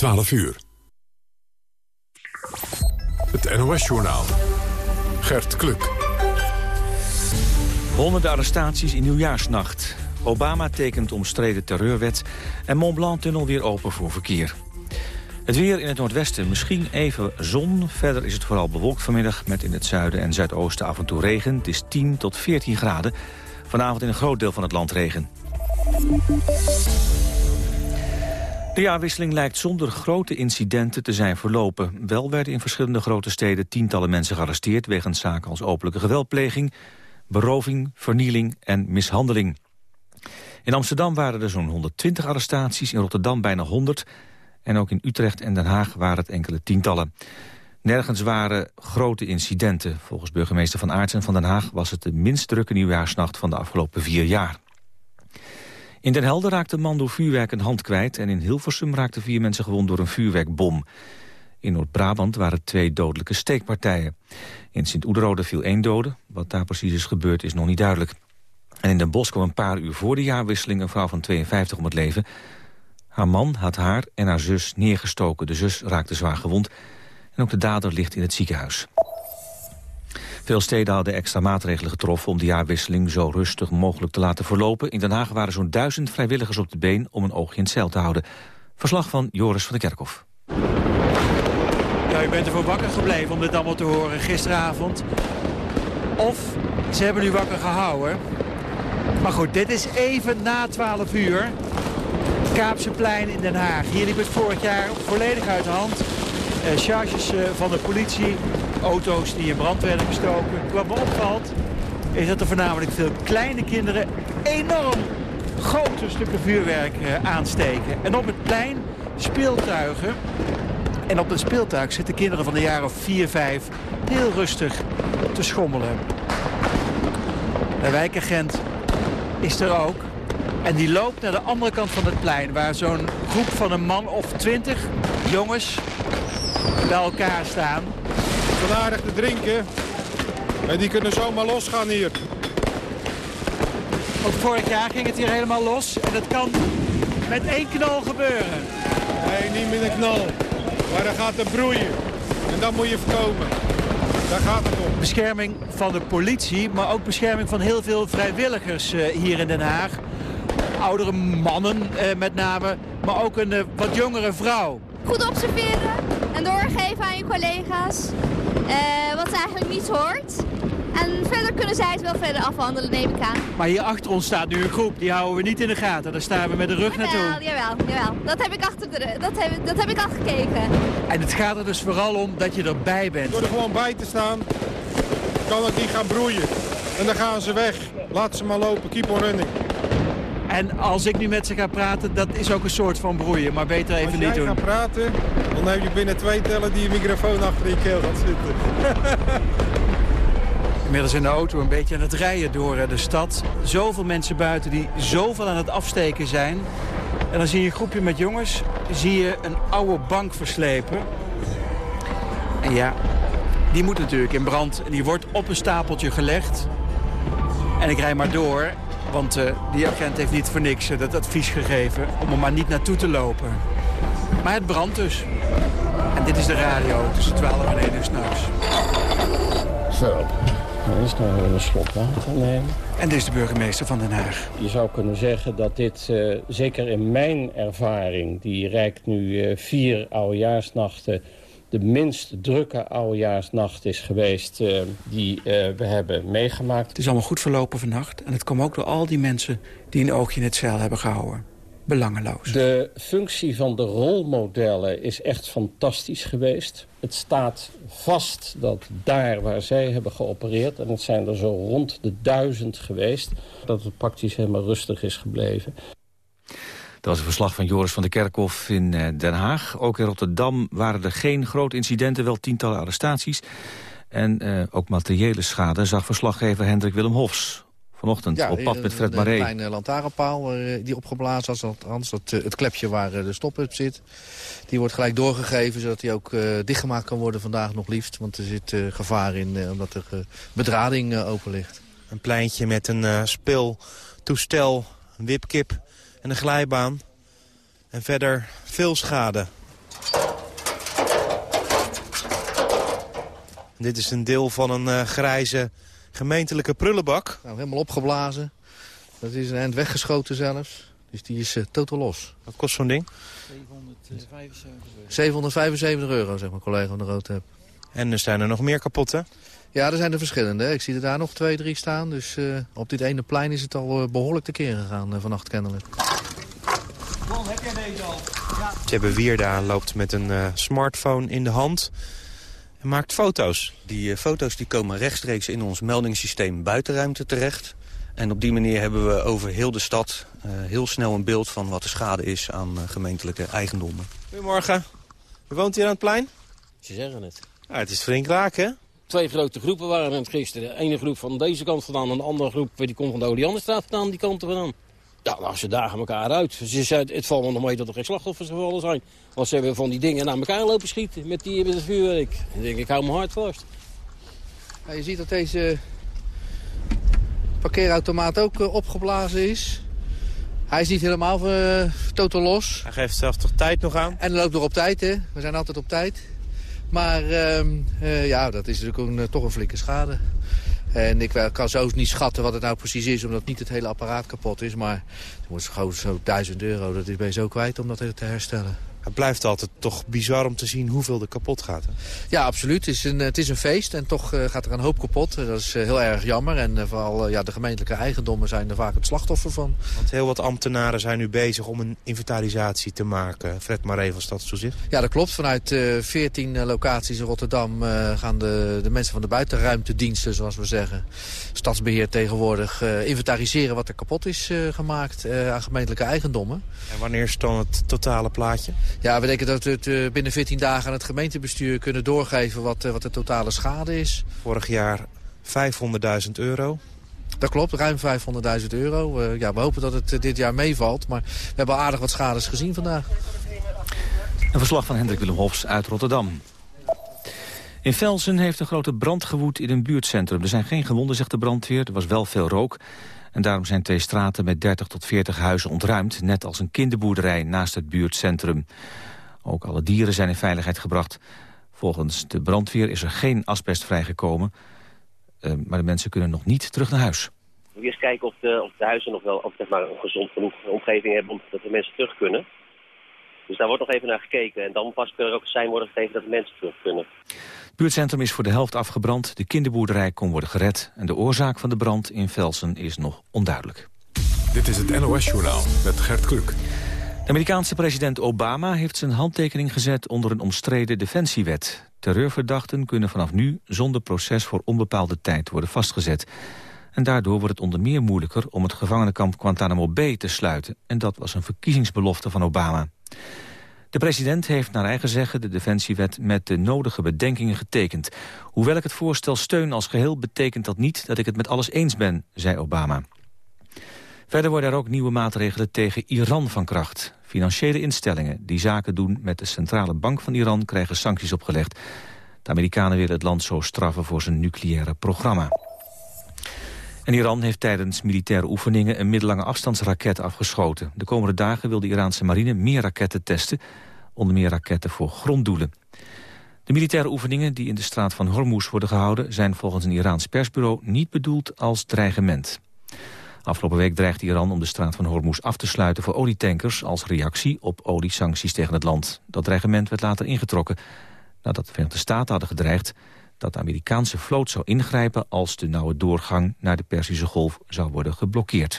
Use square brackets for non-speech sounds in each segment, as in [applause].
12 uur. Het NOS-journaal. Gert Kluk. Honderden arrestaties in nieuwjaarsnacht. Obama tekent omstreden terreurwet en Mont Blanc-tunnel weer open voor verkeer. Het weer in het noordwesten misschien even zon. Verder is het vooral bewolkt vanmiddag met in het zuiden en zuidoosten af en toe regen. Het is 10 tot 14 graden. Vanavond in een groot deel van het land regen. De jaarwisseling lijkt zonder grote incidenten te zijn verlopen. Wel werden in verschillende grote steden tientallen mensen gearresteerd... wegens zaken als openlijke geweldpleging, beroving, vernieling en mishandeling. In Amsterdam waren er zo'n 120 arrestaties, in Rotterdam bijna 100... en ook in Utrecht en Den Haag waren het enkele tientallen. Nergens waren grote incidenten. Volgens burgemeester Van Aartsen van Den Haag... was het de minst drukke nieuwjaarsnacht van de afgelopen vier jaar. In Den Helder raakte een man door vuurwerk een hand kwijt... en in Hilversum raakten vier mensen gewond door een vuurwerkbom. In Noord-Brabant waren twee dodelijke steekpartijen. In Sint-Oederode viel één dode. Wat daar precies is gebeurd is nog niet duidelijk. En in Den Bosch kwam een paar uur voor de jaarwisseling... een vrouw van 52 om het leven. Haar man had haar en haar zus neergestoken. De zus raakte zwaar gewond. En ook de dader ligt in het ziekenhuis. Veel steden hadden extra maatregelen getroffen om de jaarwisseling zo rustig mogelijk te laten verlopen. In Den Haag waren zo'n duizend vrijwilligers op de been om een oogje in het zeil te houden. Verslag van Joris van der Kerkhof. Ja, u bent ervoor wakker gebleven om dit allemaal te horen gisteravond. Of ze hebben u wakker gehouden. Maar goed, dit is even na 12 uur. Kaapseplein in Den Haag. Hier liep het vorig jaar volledig uit de hand. Eh, charges eh, van de politie, auto's die in brand werden gestoken. Wat me opvalt is dat er voornamelijk veel kleine kinderen enorm grote stukken vuurwerk eh, aansteken. En op het plein speeltuigen. En op het speeltuig zitten kinderen van de jaren of 4, 5 heel rustig te schommelen. De wijkagent is er ook. En die loopt naar de andere kant van het plein... waar zo'n groep van een man of twintig jongens bij elkaar staan. Van aardig te drinken. En die kunnen zomaar losgaan hier. Ook vorig jaar ging het hier helemaal los. En dat kan met één knal gebeuren. Nee, niet met een knal. Maar dan gaat het broeien. En dat moet je voorkomen. Daar gaat het om. Bescherming van de politie, maar ook bescherming van heel veel vrijwilligers uh, hier in Den Haag. Oudere mannen uh, met name, maar ook een uh, wat jongere vrouw. Goed observeren en doorgeven aan je collega's wat eigenlijk niet hoort. En verder kunnen zij het wel verder afhandelen, neem ik aan. Maar hier achter ons staat nu een groep, die houden we niet in de gaten. Daar staan we met de rug jawel, naartoe. Jawel, jawel. Dat heb ik achter de dat heb, dat heb ik al gekeken. En het gaat er dus vooral om dat je erbij bent. Door er gewoon bij te staan, kan het niet gaan broeien. En dan gaan ze weg. Laat ze maar lopen, keep on running. En als ik nu met ze ga praten, dat is ook een soort van broeien. Maar beter even niet doen. Als jij gaat praten, dan heb je binnen twee tellen die je microfoon achter je keel gaat zitten. [laughs] Inmiddels in de auto een beetje aan het rijden door de stad. Zoveel mensen buiten die zoveel aan het afsteken zijn. En dan zie je een groepje met jongens, zie je een oude bank verslepen. En ja, die moet natuurlijk in brand. En die wordt op een stapeltje gelegd. En ik rij maar door, want uh, die agent heeft niet voor niks uh, dat advies gegeven... om er maar niet naartoe te lopen. Maar het brandt dus. En dit is de radio tussen 12 en 1 uur s'nachts. Zo, dan is nog een slot water nemen. En dit is de burgemeester van Den Haag. Je zou kunnen zeggen dat dit, uh, zeker in mijn ervaring... die reikt nu uh, vier oudejaarsnachten... de minst drukke oudejaarsnacht is geweest uh, die we hebben meegemaakt. Het is allemaal goed verlopen vannacht. En het kwam ook door al die mensen die een oogje in het zeil hebben gehouden belangeloos. De functie van de rolmodellen is echt fantastisch geweest. Het staat vast dat daar waar zij hebben geopereerd... en het zijn er zo rond de duizend geweest... dat het praktisch helemaal rustig is gebleven. Dat was een verslag van Joris van der Kerkhof in Den Haag. Ook in Rotterdam waren er geen grote incidenten, wel tientallen arrestaties. En uh, ook materiële schade zag verslaggever Hendrik Willem Hofs vanochtend ja, op pad met Fred Een Maré. kleine lantaarnpaal uh, die opgeblazen was. Althans, dat, uh, het klepje waar de stop-up zit. Die wordt gelijk doorgegeven, zodat die ook dichtgemaakt kan worden vandaag nog liefst. Want er zit gevaar in, omdat er bedrading open ligt. Een pleintje met een speeltoestel, een wipkip en een glijbaan. En verder veel schade. Dit is een deel van een eh, grijze gemeentelijke prullenbak. Nou, helemaal opgeblazen. Dat is een eind weggeschoten zelfs. Dus die is uh, totaal los. Wat kost zo'n ding? 775 euro. 775 euro, zeg maar, collega van de Rood En er zijn er nog meer kapotten. Ja, er zijn er verschillende. Ik zie er daar nog twee, drie staan. Dus uh, op dit ene plein is het al uh, behoorlijk tekeer gegaan uh, vannacht kennelijk. Ron, heb jij deze al? Ja. Tjebbe Wierda loopt met een smartphone in de hand en maakt foto's. Die foto's die komen rechtstreeks in ons meldingssysteem buitenruimte terecht. En op die manier hebben we over heel de stad heel snel een beeld van wat de schade is aan gemeentelijke eigendommen. Goedemorgen. U woont hier aan het plein? Ze zeggen het. Ja, het is flink raak, hè? Twee grote groepen waren het gisteren. De ene groep van deze kant vandaan en de andere groep die komt van de Olianderstraat vandaan, die kant vandaan. Ja, nou, ze dagen elkaar uit. Ze zei, het valt me nog mee dat er geen slachtoffers gevallen zijn. Want ze hebben van die dingen naar elkaar lopen schieten met, die, met het vuurwerk. Ik denk, ik hou mijn hart vast. Ja, je ziet dat deze parkeerautomaat ook uh, opgeblazen is. Hij is niet helemaal uh, totaal los. Hij geeft zelf toch tijd nog aan? En loopt nog op tijd, hè. We zijn altijd op tijd. Maar uh, ja, dat is natuurlijk een, eh, toch een flinke schade. En ik kan zo niet schatten wat het nou precies is, omdat niet het hele apparaat kapot is. Maar het wordt gewoon zo 1000 euro, dat is ben zo kwijt om dat te herstellen. Het blijft altijd toch bizar om te zien hoeveel er kapot gaat. Hè? Ja, absoluut. Het is, een, het is een feest en toch uh, gaat er een hoop kapot. Dat is uh, heel erg jammer. En uh, vooral ja, de gemeentelijke eigendommen zijn er vaak het slachtoffer van. Want heel wat ambtenaren zijn nu bezig om een inventarisatie te maken. Fred Maree van Stadstoezicht. Ja, dat klopt. Vanuit 14 locaties in Rotterdam gaan de, de mensen van de buitenruimtediensten, zoals we zeggen, stadsbeheer tegenwoordig, inventariseren wat er kapot is gemaakt aan gemeentelijke eigendommen. En wanneer is dan het totale plaatje? Ja, we denken dat we het uh, binnen 14 dagen aan het gemeentebestuur kunnen doorgeven wat, uh, wat de totale schade is. Vorig jaar 500.000 euro. Dat klopt, ruim 500.000 euro. Uh, ja, we hopen dat het dit jaar meevalt, maar we hebben al aardig wat schades gezien vandaag. Een verslag van Hendrik Willem Hofs uit Rotterdam. In Velsen heeft een grote brand gewoed in een buurtcentrum. Er zijn geen gewonden, zegt de brandweer. Er was wel veel rook. En daarom zijn twee straten met 30 tot 40 huizen ontruimd... net als een kinderboerderij naast het buurtcentrum. Ook alle dieren zijn in veiligheid gebracht. Volgens de brandweer is er geen asbest vrijgekomen... Uh, maar de mensen kunnen nog niet terug naar huis. We eerst kijken of de, of de huizen nog wel of, zeg maar, een gezond genoeg omgeving hebben... om dat de mensen terug kunnen. Dus daar wordt nog even naar gekeken. En dan pas kan er ook sein worden gegeven dat de mensen terug kunnen. Het buurtcentrum is voor de helft afgebrand. De kinderboerderij kon worden gered. En de oorzaak van de brand in Velsen is nog onduidelijk. Dit is het NOS-journaal met Gert Kluk. De Amerikaanse president Obama heeft zijn handtekening gezet onder een omstreden defensiewet. Terreurverdachten kunnen vanaf nu zonder proces voor onbepaalde tijd worden vastgezet. En daardoor wordt het onder meer moeilijker om het gevangenenkamp Guantanamo Bay te sluiten. En dat was een verkiezingsbelofte van Obama. De president heeft naar eigen zeggen de defensiewet met de nodige bedenkingen getekend. Hoewel ik het voorstel steun als geheel, betekent dat niet dat ik het met alles eens ben, zei Obama. Verder worden er ook nieuwe maatregelen tegen Iran van kracht. Financiële instellingen die zaken doen met de centrale bank van Iran krijgen sancties opgelegd. De Amerikanen willen het land zo straffen voor zijn nucleaire programma. En Iran heeft tijdens militaire oefeningen een middellange afstandsraket afgeschoten. De komende dagen wil de Iraanse marine meer raketten testen, onder meer raketten voor gronddoelen. De militaire oefeningen die in de straat van Hormuz worden gehouden... zijn volgens een Iraans persbureau niet bedoeld als dreigement. Afgelopen week dreigde Iran om de straat van Hormuz af te sluiten voor olietankers... als reactie op oliesancties tegen het land. Dat dreigement werd later ingetrokken nadat de Verenigde Staten hadden gedreigd dat de Amerikaanse vloot zou ingrijpen als de nauwe doorgang naar de Perzische Golf zou worden geblokkeerd.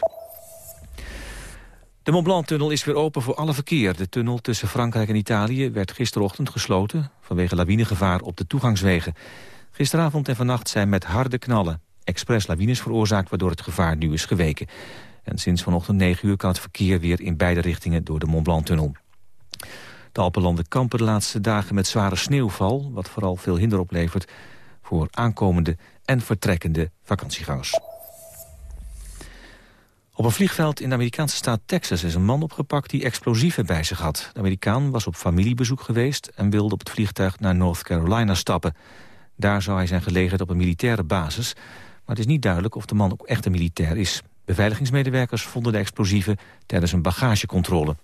De Mont Blanc-tunnel is weer open voor alle verkeer. De tunnel tussen Frankrijk en Italië werd gisterochtend gesloten... vanwege lawinegevaar op de toegangswegen. Gisteravond en vannacht zijn met harde knallen expres lawines veroorzaakt... waardoor het gevaar nu is geweken. En sinds vanochtend 9 uur kan het verkeer weer in beide richtingen door de Mont Blanc-tunnel. De Alpenlanden kampen de laatste dagen met zware sneeuwval... wat vooral veel hinder oplevert voor aankomende en vertrekkende vakantiegangers. Op een vliegveld in de Amerikaanse staat Texas is een man opgepakt die explosieven bij zich had. De Amerikaan was op familiebezoek geweest en wilde op het vliegtuig naar North Carolina stappen. Daar zou hij zijn gelegerd op een militaire basis, maar het is niet duidelijk of de man ook echt een militair is. Beveiligingsmedewerkers vonden de explosieven tijdens een bagagecontrole.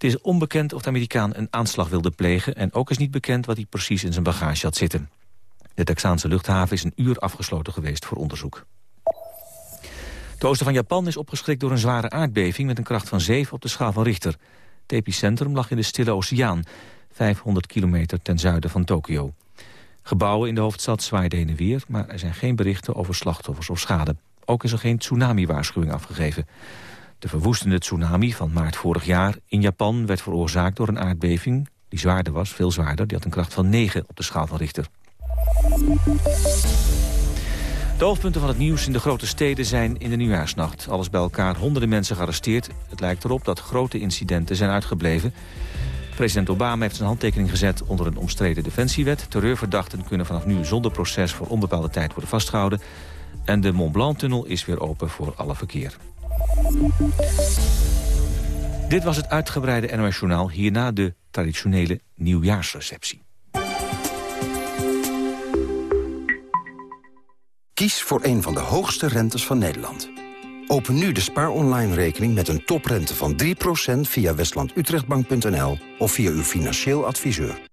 Het is onbekend of de Amerikaan een aanslag wilde plegen... en ook is niet bekend wat hij precies in zijn bagage had zitten. De Texaanse luchthaven is een uur afgesloten geweest voor onderzoek. Het oosten van Japan is opgeschrikt door een zware aardbeving... met een kracht van 7 op de schaal van Richter. Het epicentrum lag in de Stille Oceaan, 500 kilometer ten zuiden van Tokio. Gebouwen in de hoofdstad zwaaiden heen en weer... maar er zijn geen berichten over slachtoffers of schade. Ook is er geen tsunami-waarschuwing afgegeven. De verwoestende tsunami van maart vorig jaar in Japan... werd veroorzaakt door een aardbeving die zwaarder was, veel zwaarder. Die had een kracht van 9 op de schaal van Richter. De hoofdpunten van het nieuws in de grote steden zijn in de nieuwjaarsnacht. Alles bij elkaar honderden mensen gearresteerd. Het lijkt erop dat grote incidenten zijn uitgebleven. President Obama heeft zijn handtekening gezet onder een omstreden defensiewet. Terreurverdachten kunnen vanaf nu zonder proces voor onbepaalde tijd worden vastgehouden. En de Mont Blanc-tunnel is weer open voor alle verkeer. Dit was het uitgebreide NOS Journaal. Hierna de traditionele nieuwjaarsreceptie. Kies voor een van de hoogste rentes van Nederland. Open nu de Spaar Online rekening met een toprente van 3% via westlandutrechtbank.nl of via uw financieel adviseur.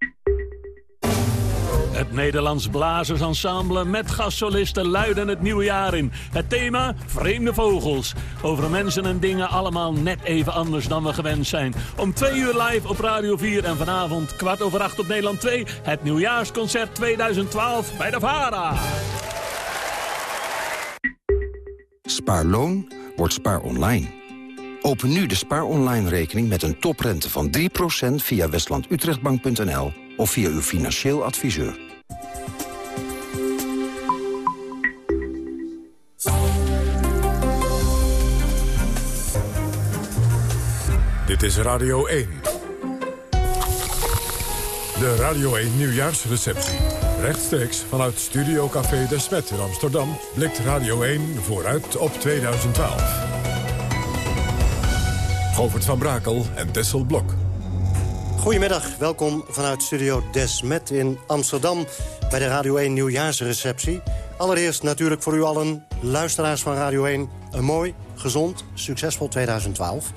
Nederlands Blazersensemble met gastsolisten luiden het nieuwe jaar in. Het thema Vreemde Vogels. Over mensen en dingen allemaal net even anders dan we gewend zijn. Om twee uur live op Radio 4 en vanavond kwart over acht op Nederland 2... het nieuwjaarsconcert 2012 bij de VARA. Spaarloon wordt spaar online. Open nu de spaar online rekening met een toprente van 3% via westlandutrechtbank.nl of via uw financieel adviseur. Dit is Radio 1. De Radio 1 nieuwjaarsreceptie. Rechtstreeks vanuit Studio Café de Smet in Amsterdam... blikt Radio 1 vooruit op 2012. Govert van Brakel en Tessel Blok. Goedemiddag, welkom vanuit Studio Desmet in Amsterdam... bij de Radio 1 nieuwjaarsreceptie. Allereerst natuurlijk voor u allen, luisteraars van Radio 1... een mooi, gezond, succesvol 2012...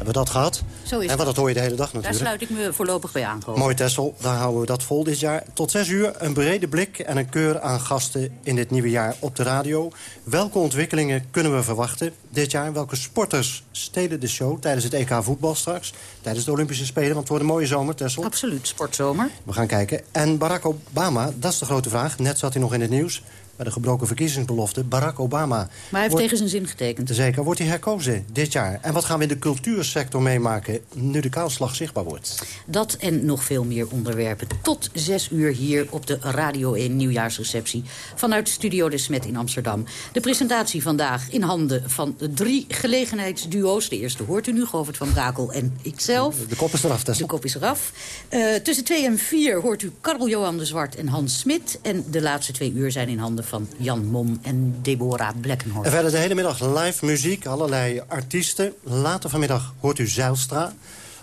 Hebben we dat gehad? Zo is en wat dat hoor je de hele dag natuurlijk. Daar sluit ik me voorlopig bij aan. Mooi Tessel, daar houden we dat vol dit jaar. Tot zes uur een brede blik en een keur aan gasten in dit nieuwe jaar op de radio. Welke ontwikkelingen kunnen we verwachten dit jaar? Welke sporters stelen de show tijdens het EK voetbal straks? Tijdens de Olympische Spelen, want het wordt een mooie zomer, Tessel. Absoluut, sportzomer. We gaan kijken. En Barack Obama, dat is de grote vraag. Net zat hij nog in het nieuws bij de gebroken verkiezingsbelofte, Barack Obama. Maar hij heeft tegen zijn zin getekend. Zeker. Wordt hij herkozen dit jaar? En wat gaan we in de cultuursector meemaken nu de kaalslag zichtbaar wordt? Dat en nog veel meer onderwerpen. Tot zes uur hier op de Radio 1 nieuwjaarsreceptie... vanuit Studio de Smet in Amsterdam. De presentatie vandaag in handen van drie gelegenheidsduo's. De eerste hoort u nu, Govert van Brakel en ikzelf. De kop is eraf, Tessel. De kop is eraf. Uh, tussen twee en vier hoort u Karel-Johan de Zwart en Hans Smit. En de laatste twee uur zijn in handen van Jan Mom en Deborah Blackenhorst. En verder de hele middag live muziek, allerlei artiesten. Later vanmiddag hoort u Zeilstra.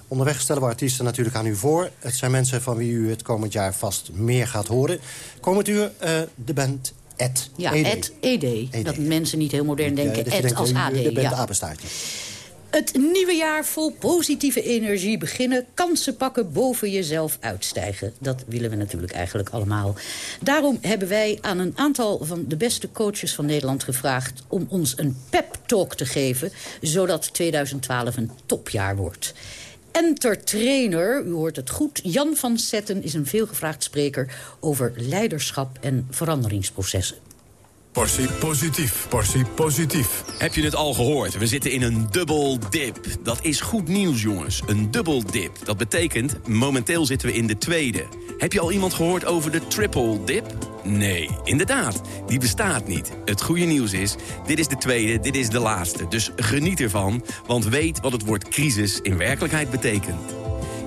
Onderweg stellen we artiesten natuurlijk aan u voor. Het zijn mensen van wie u het komend jaar vast meer gaat horen. Komend uur uh, de band Ed. Ja, Ed, ED. ED. Dat mensen niet heel modern denken. Ja, Ed als AD. De band ja. apenstaartje. Het nieuwe jaar vol positieve energie beginnen. Kansen pakken, boven jezelf uitstijgen. Dat willen we natuurlijk eigenlijk allemaal. Daarom hebben wij aan een aantal van de beste coaches van Nederland gevraagd... om ons een pep-talk te geven, zodat 2012 een topjaar wordt. Entertrainer, u hoort het goed, Jan van Zetten is een veelgevraagd spreker... over leiderschap en veranderingsprocessen. Portie positief, portie positief. Heb je het al gehoord? We zitten in een dubbel dip. Dat is goed nieuws, jongens. Een dubbel dip. Dat betekent, momenteel zitten we in de tweede. Heb je al iemand gehoord over de triple dip? Nee, inderdaad. Die bestaat niet. Het goede nieuws is, dit is de tweede, dit is de laatste. Dus geniet ervan, want weet wat het woord crisis in werkelijkheid betekent.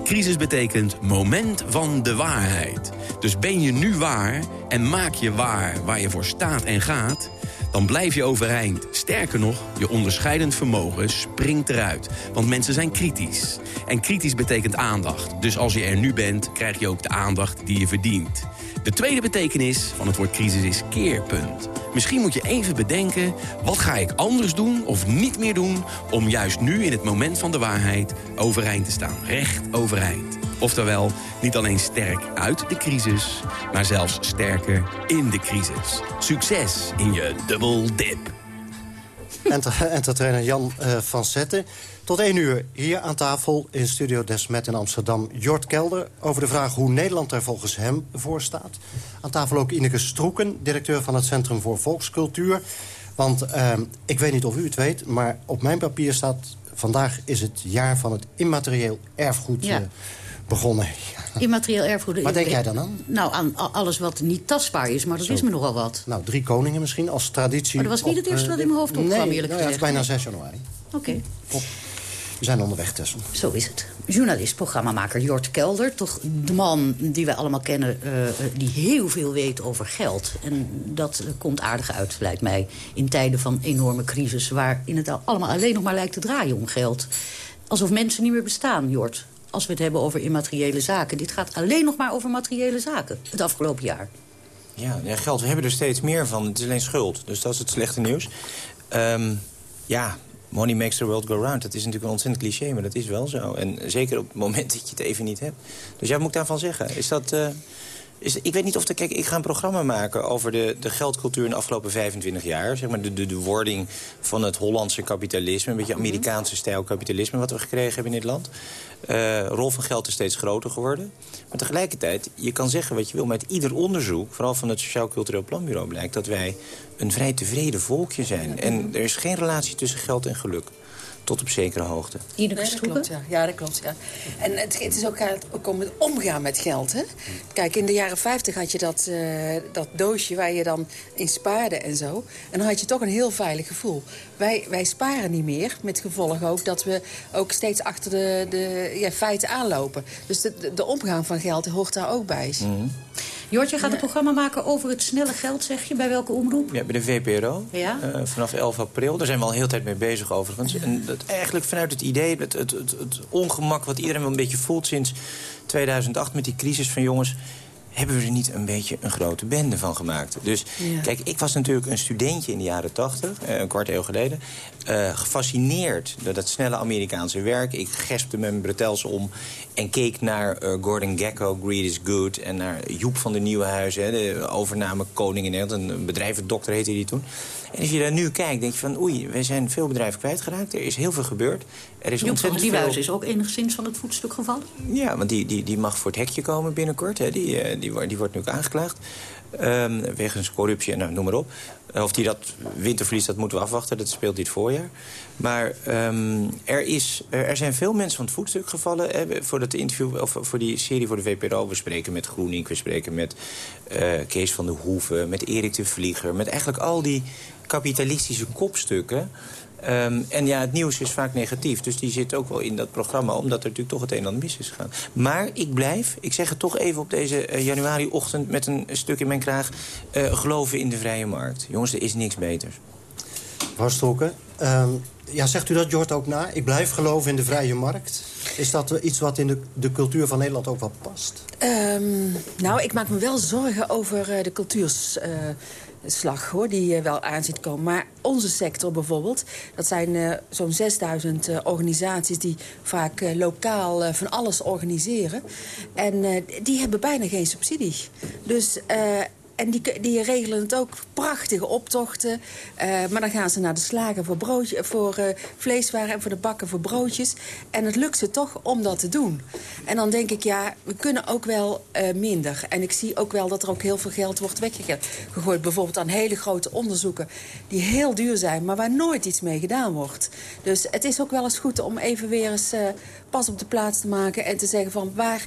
Crisis betekent moment van de waarheid. Dus ben je nu waar en maak je waar waar je voor staat en gaat... dan blijf je overeind. Sterker nog, je onderscheidend vermogen springt eruit. Want mensen zijn kritisch. En kritisch betekent aandacht. Dus als je er nu bent, krijg je ook de aandacht die je verdient. De tweede betekenis van het woord crisis is keerpunt. Misschien moet je even bedenken, wat ga ik anders doen of niet meer doen... om juist nu in het moment van de waarheid overeind te staan. Recht overeind. Oftewel, niet alleen sterk uit de crisis, maar zelfs sterker in de crisis. Succes in je dubbel dip. [laughs] Enter, entertainer Jan uh, van Zetten. Tot één uur hier aan tafel in Studio Desmet in Amsterdam. Jort Kelder over de vraag hoe Nederland er volgens hem voor staat. Aan tafel ook Ineke Stroeken, directeur van het Centrum voor Volkscultuur. Want uh, ik weet niet of u het weet, maar op mijn papier staat... vandaag is het jaar van het immaterieel erfgoed ja. uh, begonnen. Immaterieel erfgoed. Wat denk jij dan aan? Nou, aan alles wat niet tastbaar is, maar dat Zo. is me nogal wat. Nou, drie koningen misschien als traditie. Maar dat was niet het eerste wat in mijn hoofd opkwam, nee, eerlijk nou, gezegd. Ja, het is bijna 6 januari. Oké. Okay. We zijn onderweg, Tessel. Zo is het. Journalist, programmamaker Jort Kelder. Toch de man die wij allemaal kennen, uh, die heel veel weet over geld. En dat uh, komt aardig uit, lijkt mij. In tijden van enorme crisis, waarin het allemaal alleen nog maar lijkt te draaien om geld. Alsof mensen niet meer bestaan, Jort. Als we het hebben over immateriële zaken. Dit gaat alleen nog maar over materiële zaken, het afgelopen jaar. Ja, ja, geld. We hebben er steeds meer van. Het is alleen schuld. Dus dat is het slechte nieuws. Um, ja, money makes the world go round. Dat is natuurlijk een ontzettend cliché, maar dat is wel zo. En zeker op het moment dat je het even niet hebt. Dus ja, wat moet ik daarvan zeggen? Is dat... Uh, ik weet niet of... De, kijk, ik ga een programma maken over de, de geldcultuur in de afgelopen 25 jaar. Zeg maar de, de, de wording van het Hollandse kapitalisme. Een beetje Amerikaanse stijl kapitalisme wat we gekregen hebben in dit land. Uh, rol van geld is steeds groter geworden. Maar tegelijkertijd, je kan zeggen wat je wil... maar uit ieder onderzoek, vooral van het Sociaal Cultureel Planbureau... blijkt dat wij een vrij tevreden volkje zijn. En er is geen relatie tussen geld en geluk. Tot op zekere hoogte. Nee, dat klopt, ja. ja, dat klopt, ja. En het, het is ook, gaat ook om het omgaan met geld, hè. Kijk, in de jaren 50 had je dat, uh, dat doosje waar je dan in spaarde en zo. En dan had je toch een heel veilig gevoel. Wij, wij sparen niet meer, met gevolg ook dat we ook steeds achter de, de ja, feiten aanlopen. Dus de, de, de omgang van geld hoort daar ook bij. Mm -hmm. Jort, je gaat een programma maken over het snelle geld, zeg je? Bij welke omroep? Ja, bij de VPRO. Ja? Uh, vanaf 11 april. Daar zijn we al heel tijd mee bezig overigens. En dat eigenlijk vanuit het idee, het, het, het, het ongemak wat iedereen wel een beetje voelt sinds 2008 met die crisis van jongens hebben we er niet een beetje een grote bende van gemaakt. Dus ja. kijk, ik was natuurlijk een studentje in de jaren 80, een kwart eeuw geleden... Uh, gefascineerd door dat snelle Amerikaanse werk. Ik gespte mijn bretels om en keek naar uh, Gordon Gekko, Greed is Good... en naar Joep van de Nieuwenhuizen, de overname koning in Nederland. Een bedrijvendokter heette die toen. En als je daar nu kijkt, denk je van... oei, wij zijn veel bedrijven kwijtgeraakt. Er is heel veel gebeurd. Er is Joep van de veel... Is ook enigszins van het voetstuk gevallen? Ja, want die, die, die mag voor het hekje komen binnenkort. Hè. Die, uh, die, die wordt nu ook aangeklaagd. Um, wegens corruptie en nou, noem maar op. Of die dat winterverlies, dat moeten we afwachten. Dat speelt dit voorjaar. Maar um, er, is, er zijn veel mensen van het voetstuk gevallen... Hè, voor, dat interview, of voor die serie voor de VPRO. We spreken met Groening, we spreken met uh, Kees van der Hoeven... met Erik de Vlieger, met eigenlijk al die kapitalistische kopstukken... Um, en ja, het nieuws is vaak negatief. Dus die zit ook wel in dat programma, omdat er natuurlijk toch het een en ander mis is gegaan. Maar ik blijf, ik zeg het toch even op deze uh, januari-ochtend... met een stuk in mijn kraag, uh, geloven in de vrije markt. Jongens, er is niks beters. Wastrokken, um, ja, zegt u dat, Jort, ook na? Ik blijf geloven in de vrije markt. Is dat iets wat in de, de cultuur van Nederland ook wel past? Um, nou, ik maak me wel zorgen over uh, de cultuurs... Slag hoor, die uh, wel aan ziet komen. Maar onze sector bijvoorbeeld, dat zijn uh, zo'n 6000 uh, organisaties... die vaak lokaal van alles organiseren. En die hebben bijna geen subsidie. Dus... En die, die regelen het ook prachtige optochten. Uh, maar dan gaan ze naar de slager voor, broodje, voor uh, vleeswaren en voor de bakken voor broodjes. En het lukt ze toch om dat te doen. En dan denk ik, ja, we kunnen ook wel uh, minder. En ik zie ook wel dat er ook heel veel geld wordt weggegooid. Bijvoorbeeld aan hele grote onderzoeken die heel duur zijn... maar waar nooit iets mee gedaan wordt. Dus het is ook wel eens goed om even weer eens pas op de plaats te maken... en te zeggen van waar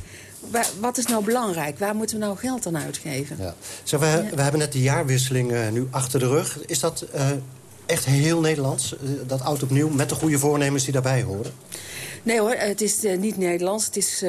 wat is nou belangrijk? Waar moeten we nou geld aan uitgeven? Ja. Zo, we, ja. we hebben net de jaarwisseling uh, nu achter de rug. Is dat uh, echt heel Nederlands, uh, dat oud opnieuw... met de goede voornemens die daarbij horen? Nee hoor, het is niet Nederlands. Het is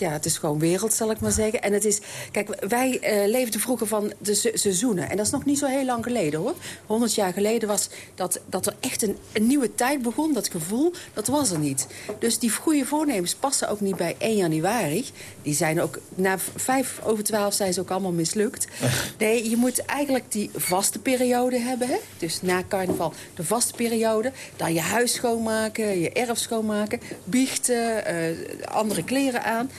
ja, het is gewoon wereld, zal ik maar zeggen. En het is, kijk, wij uh, leefden vroeger van de se seizoenen. En dat is nog niet zo heel lang geleden, hoor. 100 jaar geleden was dat, dat er echt een, een nieuwe tijd begon. Dat gevoel, dat was er niet. Dus die goede voornemens passen ook niet bij 1 januari. Die zijn ook, na 5 over 12 zijn ze ook allemaal mislukt. [laughs] Nee, je moet eigenlijk die vaste periode hebben, hè. Dus na carnaval de vaste periode. Dan je huis schoonmaken, je erf schoonmaken. Biechten, uh, andere kleren aan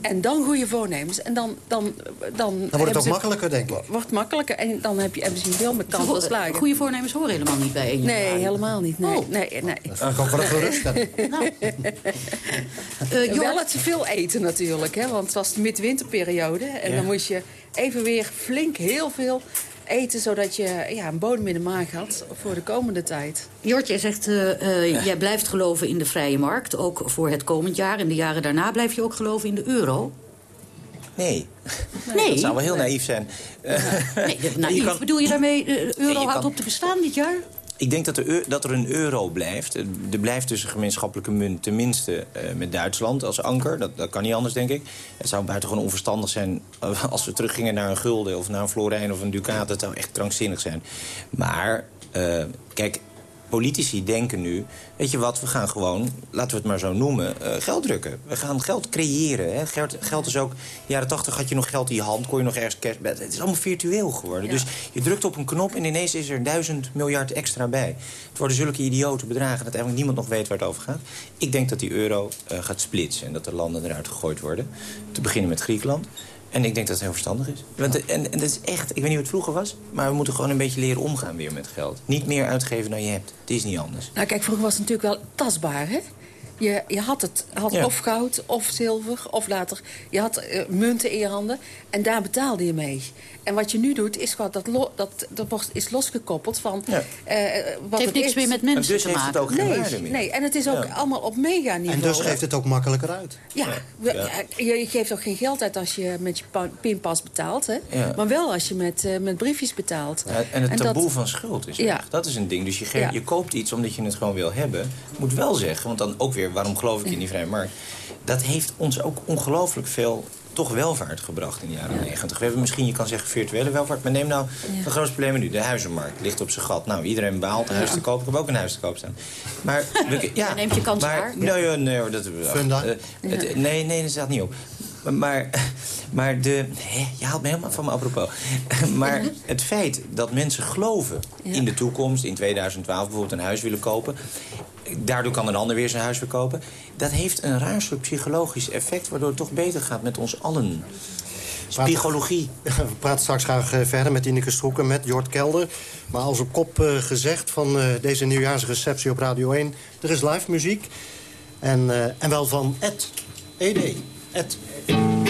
En dan goede voornemens. En dan... Dan, dan, Dan wordt het ook makkelijker, denk ik. Wordt makkelijker. En dan heb je misschien veel meer kans slagen. Goede voornemens horen helemaal niet bij 1 Nee, helemaal niet. Nee, Oh. nee, nee. Dat vind ik gerust. [laughs] Nou. Eh, Jor- wel het te veel eten natuurlijk. Hè? Want het was de midwinterperiode. En Ja. dan moest je even weer flink heel veel eten... zodat je ja, een bodem in de maag had voor de komende tijd. Jort, jij zegt, eh, eh, jij blijft geloven in de vrije markt. Ook voor het komend jaar. En de jaren daarna blijf je ook geloven in de euro. Nee. Nee. Dat zou wel heel naïef zijn. [laughs] Nee, Je naïef. kan- Bedoel je daarmee, de euro je houdt kan- op te bestaan dit jaar? Ik denk dat, de dat er een euro blijft. Er blijft dus een gemeenschappelijke munt, tenminste eh, met Duitsland als anker. Dat, dat kan niet anders, denk ik. Het zou buitengewoon onverstandig zijn eh, als we teruggingen naar een gulden... of naar een florijn of een ducaat. Dat zou echt krankzinnig zijn. Maar, eh, kijk, politici denken nu... weet je wat, we gaan gewoon, laten we het maar zo noemen, eh, geld drukken. We gaan geld creëren. Hè. Geld, geld is ook... In de jaren tachtig had je nog geld in je hand, kon je nog ergens cash... Het is allemaal virtueel geworden. Dus je drukt op een knop en ineens is er duizend miljard extra bij. Het worden zulke idiote bedragen dat eigenlijk niemand nog weet waar het over gaat. Ik denk dat die euro eh, gaat splitsen en dat de landen eruit gegooid worden. Te beginnen met Griekenland. En ik denk dat het heel verstandig is. Want, en, en dat is echt, ik weet niet hoe het vroeger was... maar we moeten gewoon een beetje leren omgaan weer met geld. Niet meer uitgeven dan je hebt. Het is niet anders. Nou kijk, vroeger was het natuurlijk wel tastbaar, hè? Je, je had, het, had Ja. of goud of zilver of later... je had eh, munten in je handen en daar betaalde je mee. En wat je nu doet, is gewoon dat, lo- dat, dat wordt, is losgekoppeld van... Ja. eh, wat heeft niks is. meer met mensen En dus te heeft het maken. ook geen nee, meer. Nee, en het is ook Ja. allemaal op mega-niveau. En dus geeft het ook makkelijker uit. Ja, we- je, je geeft ook geen geld uit als je met je pa- pinpas betaalt, hè? Ja. Maar wel als je met, eh, met briefjes betaalt. Ja, en het En taboe dat- van schuld is Ja. weg. Dat is een ding. Dus je, geeft, je koopt iets omdat je het gewoon wil hebben. Moet wel zeggen, want dan ook weer... waarom geloof ik in die vrije markt? Dat heeft ons ook ongelooflijk veel toch welvaart gebracht in de jaren negentig. We hebben misschien, je kan zeggen, virtuele welvaart. Maar neem nou de grootste probleem nu. De huizenmarkt ligt op zijn gat. Nou, iedereen behaalt een huis te kopen. Ik heb ook een huis te koop staan. Maar, [laughs] we- ja, neemt je kans maar, waar. Nee, nee, dat, Funda? eh, het- nee, nee, dat staat niet op. Maar, maar de... Hè, je haalt me helemaal van me apropos. [laughs] Maar het feit dat mensen geloven in de toekomst... in 2012 bijvoorbeeld een huis willen kopen... daardoor kan een ander weer zijn huis verkopen... dat heeft een raar soort psychologisch effect... waardoor het toch beter gaat met ons allen. Psychologie. [laughs] We praten straks graag eh, verder met Ineke Stroeken, met Jort Kelder. Maar als op kop eh, gezegd van eh, deze nieuwjaarsreceptie op Radio 1... er is live muziek. En, eh, en wel van Ed. ED. Ed.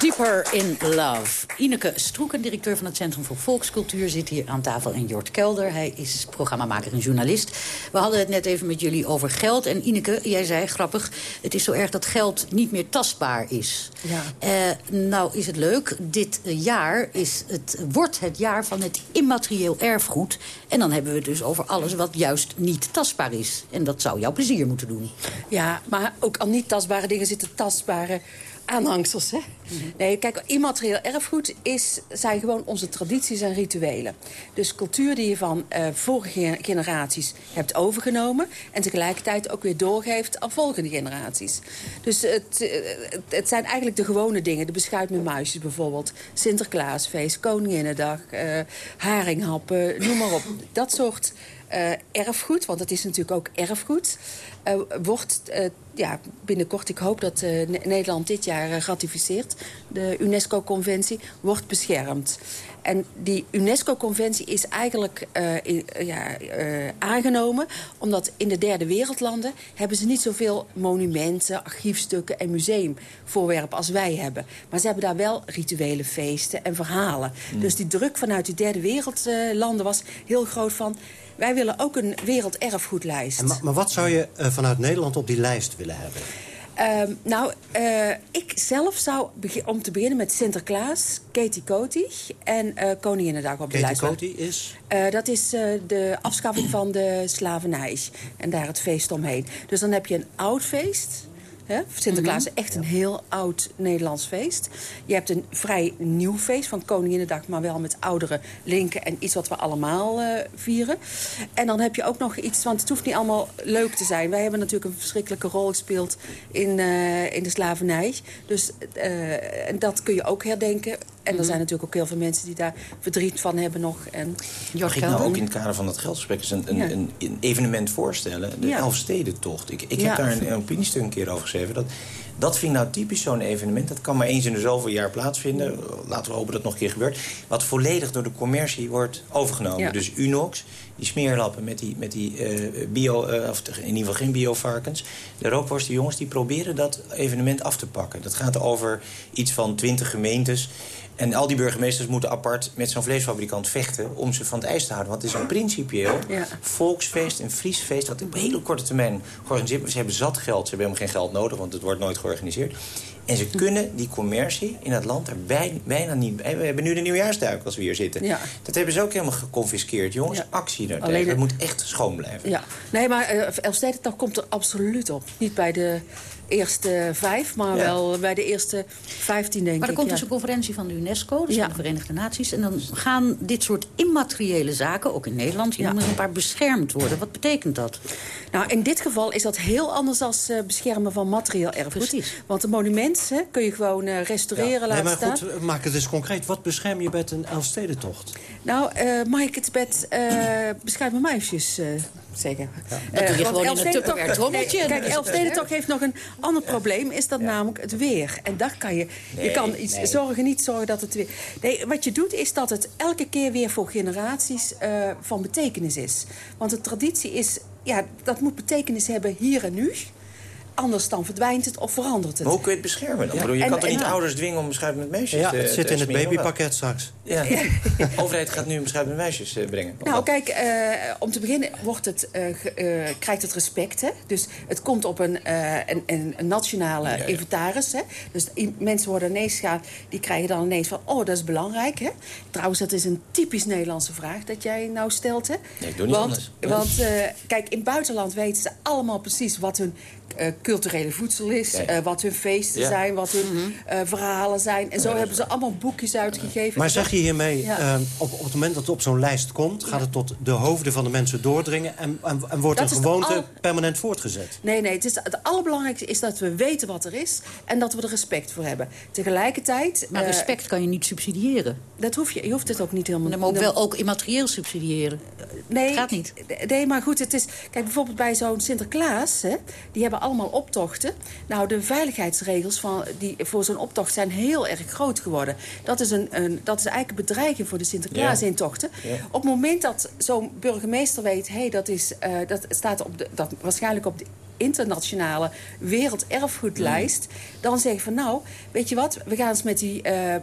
Deeper in Love. Ineke Stroeken, directeur van het Centrum voor Volkscultuur... zit hier aan tafel. En Jort Kelder, hij is programmamaker en journalist. We hadden het net even met jullie over geld. En Ineke, jij zei, grappig... het is zo erg dat geld niet meer tastbaar is. Ja. Eh, nou is het leuk, dit jaar is het, wordt het jaar van het immaterieel erfgoed. En dan hebben we het dus over alles wat juist niet tastbaar is. En dat zou jou plezier moeten doen. Ja, maar ook aan niet tastbare dingen zitten tastbare aanhangsels. Hè? Nee, kijk, immaterieel erfgoed is, zijn gewoon onze tradities en rituelen. Dus cultuur die je van eh, vorige generaties hebt overgenomen... en tegelijkertijd ook weer doorgeeft aan volgende generaties. Dus het, eh, het, zijn eigenlijk de gewone dingen. De beschuit met muisjes bijvoorbeeld. Sinterklaasfeest, Koninginnedag, eh haringhappen, noem maar op. Dat soort eh, erfgoed, want het is natuurlijk ook erfgoed... eh, wordt eh, ja, binnenkort, ik hoop dat Ne- Nederland dit jaar ratificeert... de UNESCO-conventie, wordt beschermd. En die UNESCO-conventie is eigenlijk in- ja, aangenomen... omdat in de derde wereldlanden hebben ze niet zoveel monumenten, archiefstukken en museumvoorwerpen als wij hebben. Maar ze hebben daar wel rituele feesten en verhalen. Dus die druk vanuit die derde wereldlanden was heel groot van... wij willen ook een werelderfgoedlijst. En ma- maar wat zou je eh, vanuit Nederland op die lijst willen hebben? Ehm, nou, eh, ik zelf zou om te beginnen met Sinterklaas, Katie Coty en eh Koninginnedag op de Katie lijst. Coty is? Dat is de afschaffing van de slavernij en daar het feest omheen. Dus dan heb je een oud feest. Hè? Sinterklaas is echt een heel oud Nederlands feest. Je hebt een vrij nieuw feest van Koninginnedag... maar wel met oudere linken en iets wat we allemaal eh, vieren. En dan heb je ook nog iets, want het hoeft niet allemaal leuk te zijn. Wij hebben natuurlijk een verschrikkelijke rol gespeeld in, eh, in de slavernij. Dus eh, en dat kun je ook herdenken. En er zijn natuurlijk ook heel veel mensen die daar verdriet van hebben nog. En Mag ik nou ook in het kader van dat geldgesprek eens een, een, Ja. een, evenement voorstellen? De Ja. Elfstedentocht. Ik, ik Ja. heb daar een, een opiniestuk een keer over geschreven. Dat, dat vind ik nou typisch zo'n evenement. Dat kan maar eens in de zoveel jaar plaatsvinden. Laten we hopen dat het nog een keer gebeurt. Wat volledig door de commercie wordt overgenomen. Ja. Dus Unox, die smeerlappen met die, met die eh, bio... eh, of in ieder geval geen biovarkens. De rookworsten jongens die proberen dat evenement af te pakken. Dat gaat over iets van twintig gemeentes... En al die burgemeesters moeten apart met zo'n vleesfabrikant vechten... om ze van het ijs te houden. Want het is een principieel Ja. volksfeest, een Friesfeest... wat op hele korte termijn georganiseerd wordt. Ze hebben zat geld, ze hebben helemaal geen geld nodig... want het wordt nooit georganiseerd. En ze kunnen die commercie in het land er bij, bijna niet bij. We hebben nu de nieuwjaarsduik als we hier zitten. Ja. Dat hebben ze ook helemaal geconfiskeerd. Jongens, actie daar Alleen Het moet echt schoon blijven. Ja, nee, maar uh, Elfstedentocht komt er absoluut op. Niet bij de eerste vijf, maar Ja. wel bij de eerste vijftien, denk Maar er ik. komt ja. dus een conferentie van de UNESCO, dus van de Verenigde Naties. En dan gaan dit soort immateriële zaken, ook in Nederland, er een paar beschermd worden. Wat betekent dat? Nou, in dit geval is dat heel anders dan eh, beschermen van materieel erfgoed. Want een monument hè, kun je gewoon eh, restaureren, nee, laten maar staan. goed, maak het eens concreet. Wat bescherm je met een Elfstedentocht? Nou, eh, mag ik het met uh, beschuit mijn muisjes uh, zeggen? Dat doe je want gewoon in een Elfstedentocht- Tupperware trommeltje. Nee, kijk, Elfstedentocht heeft nog een ander probleem. Is dat namelijk het weer. En daar kan je... je kan iets nee. zorgen, niet zorgen dat het weer... Nee, wat je doet is dat het elke keer weer voor generaties uh, van betekenis is. Want de traditie is... Ja, dat moet betekenis hebben hier en nu. Anders dan verdwijnt het of verandert het. Maar hoe kun je het beschermen dan? Ja. Bedoel, je En- kan toch niet ouders dwingen om beschuit met meisjes Ja, te het zit te in het smeren, babypakket straks. Ja. [laughs] De overheid gaat nu met meisjes eh, brengen. Nou, wat? kijk, eh, om te beginnen wordt het, eh, eh, krijgt het respect. Hè? Dus het komt op een, eh, een, een, nationale inventaris. Hè? Dus mensen worden ineens gaan, die krijgen dan ineens van... oh, dat is belangrijk. Hè? Trouwens, dat is een typisch Nederlandse vraag dat jij nou stelt. Hè? Nee, ik doe niet want, anders. Want, eh, kijk, in het buitenland weten ze allemaal precies wat hun... eh, culturele voedsel is, Ja. eh, wat hun feesten Ja. zijn, wat hun eh, verhalen zijn. En zo hebben ze allemaal boekjes uitgegeven. Maar zeg je hiermee, Ja. op, op het moment dat het op zo'n lijst komt... gaat het tot de hoofden van de mensen doordringen... en, en, en wordt Dat een gewoonte permanent voortgezet? Nee, nee, het, is, het allerbelangrijkste is dat we weten wat er is... en dat we er respect voor hebben. Tegelijkertijd... Maar respect kan je niet subsidiëren. dat hoef je, je hoeft het ook niet helemaal... Maar ook wel ook immaterieel subsidiëren. Nee, gaat niet. Nee, maar goed, het is... Kijk, bijvoorbeeld bij zo'n Sinterklaas... Hè, die hebben allemaal optochten. Nou, de veiligheidsregels van, die voor zo'n optocht zijn heel erg groot geworden. Dat is, een, een, dat is eigenlijk een bedreiging voor de Sinterklaas-intochten. Ja. Op het moment dat zo'n burgemeester weet... hé, dat, is, eh, dat staat op de, dat waarschijnlijk op de internationale werelderfgoedlijst... dan zeg je van nou, weet je wat, we gaan eens met die eh, eh,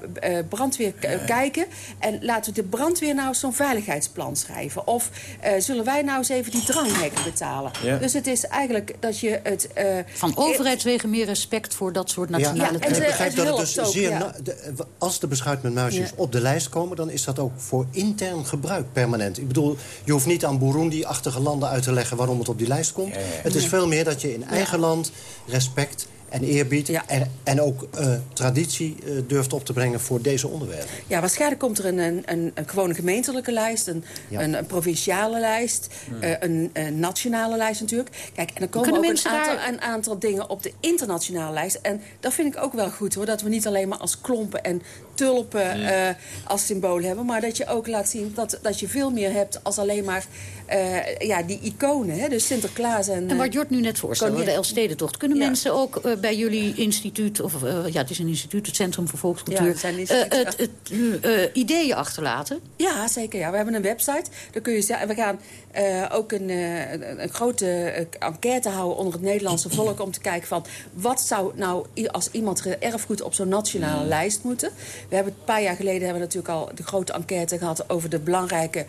brandweer kijken... en laten we de brandweer nou zo'n veiligheidsplan schrijven. Of eh, zullen wij nou eens even die dranghekken betalen. Ja. Dus het is eigenlijk dat je het... eh, Van overheidswegen meer respect voor dat soort nationale en ik begrijp het dat het dus ook, zeer... ja. de- als de beschuit met muisjes Ja. op de lijst komen... dan is dat ook voor intern gebruik permanent. Ik bedoel, je hoeft niet aan Burundi-achtige landen uit te leggen... waarom het op die lijst komt. Het is Ja. veel meer dat je in eigen land respect en eerbied... En, en ook eh, traditie eh, durft op te brengen voor deze onderwerpen. Ja, waarschijnlijk komt er een, een, een, een gewone gemeentelijke lijst, een, Ja. een, een provinciale lijst, eh, een, een nationale lijst natuurlijk. Kijk, en dan komen Kunnen ook een mensen aantal, daar- een aantal dingen op de internationale lijst. En dat vind ik ook wel goed hoor, dat we niet alleen maar als klompen en tulpen eh, als symbool hebben, maar dat je ook laat zien dat, dat je veel meer hebt als alleen maar eh, ja, die iconen. Hè? Dus Sinterklaas en... En wat eh, Jort nu net voorstelde, de Elfstedentocht. Kunnen Ja. mensen ook eh, bij jullie instituut, of ja, het is een instituut, het Centrum voor Volkscultuur... Ja, ideeën achterlaten? Ja, zeker. Ja. We hebben een website. Daar kun je we gaan eh, ook een, eh, een, een grote eh, enquête houden onder het Nederlandse volk... om te kijken van wat zou nou als iemand erfgoed op zo'n nationale lijst moeten. We hebben een paar jaar geleden hebben we natuurlijk al de grote enquête gehad... over de belangrijke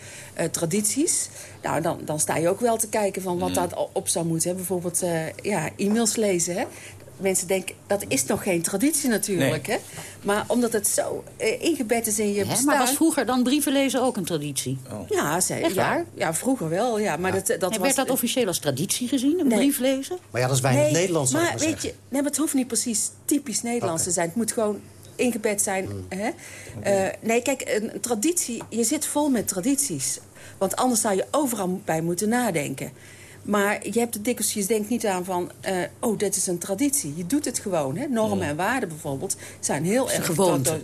tradities. Nou, dan, dan sta je ook wel te kijken van wat daar op zou moeten. Hè. Bijvoorbeeld ja, e-mails lezen, hè. Mensen denken, dat is nog geen traditie natuurlijk. Hè? Maar omdat het zo eh, ingebed is in je Hè, bestaan... maar was vroeger dan brieven lezen ook een traditie? Ja, zeker. Echt waar? Ja, ja, vroeger wel. Ja, maar dat, dat en was, werd dat officieel als traditie gezien, een Nee. brief lezen? Maar ja, dat is weinig nee, Nederlands, Maar maar weet je, nee, maar het hoeft niet precies typisch Nederlands te zijn. Het moet gewoon ingebed zijn. Hè? Eh, nee, kijk, een, een traditie, je zit vol met tradities. Want anders zou je overal bij moeten nadenken. Maar je hebt het dikwijls, je denkt niet aan van... eh, oh, dit is een traditie. Je doet het gewoon. Hè? Normen en waarden bijvoorbeeld zijn heel erg... gewoonte.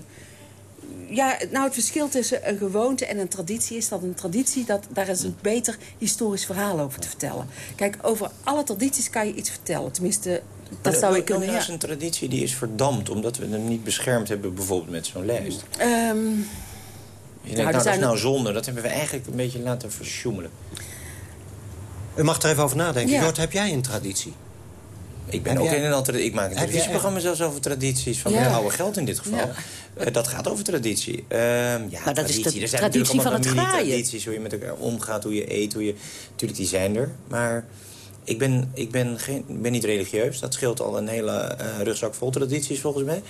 Ja, nou het verschil tussen een gewoonte en een traditie is dat een traditie, dat, daar is een beter historisch verhaal over te vertellen. Kijk, over alle tradities kan je iets vertellen. Tenminste, dat zou ik kunnen. Dat Ja. is een traditie die is verdampt... omdat we hem niet beschermd hebben bijvoorbeeld met zo'n lijst. Je Nou, denkt, nou, dat zijn is nou zonde. Dat hebben we eigenlijk een beetje laten versjoemelen. U mag er even over nadenken. Ja. Jort, heb jij een traditie? Ik ben Heb ook jij- in een andere... Ik maak een Heb jij televisieprogramma zelfs over tradities. Van Ja. het oude geld in dit geval. Ja. Eh, dat gaat over traditie. Ehm, ja, Maar dat is de traditie. Er zijn traditie natuurlijk van het allemaal graaien. tradities. Hoe je met elkaar omgaat, hoe je eet, hoe je... Natuurlijk, die zijn er. Maar ik ben, ik ben, geen, ben niet religieus. Dat scheelt al een hele eh, rugzak vol tradities volgens mij.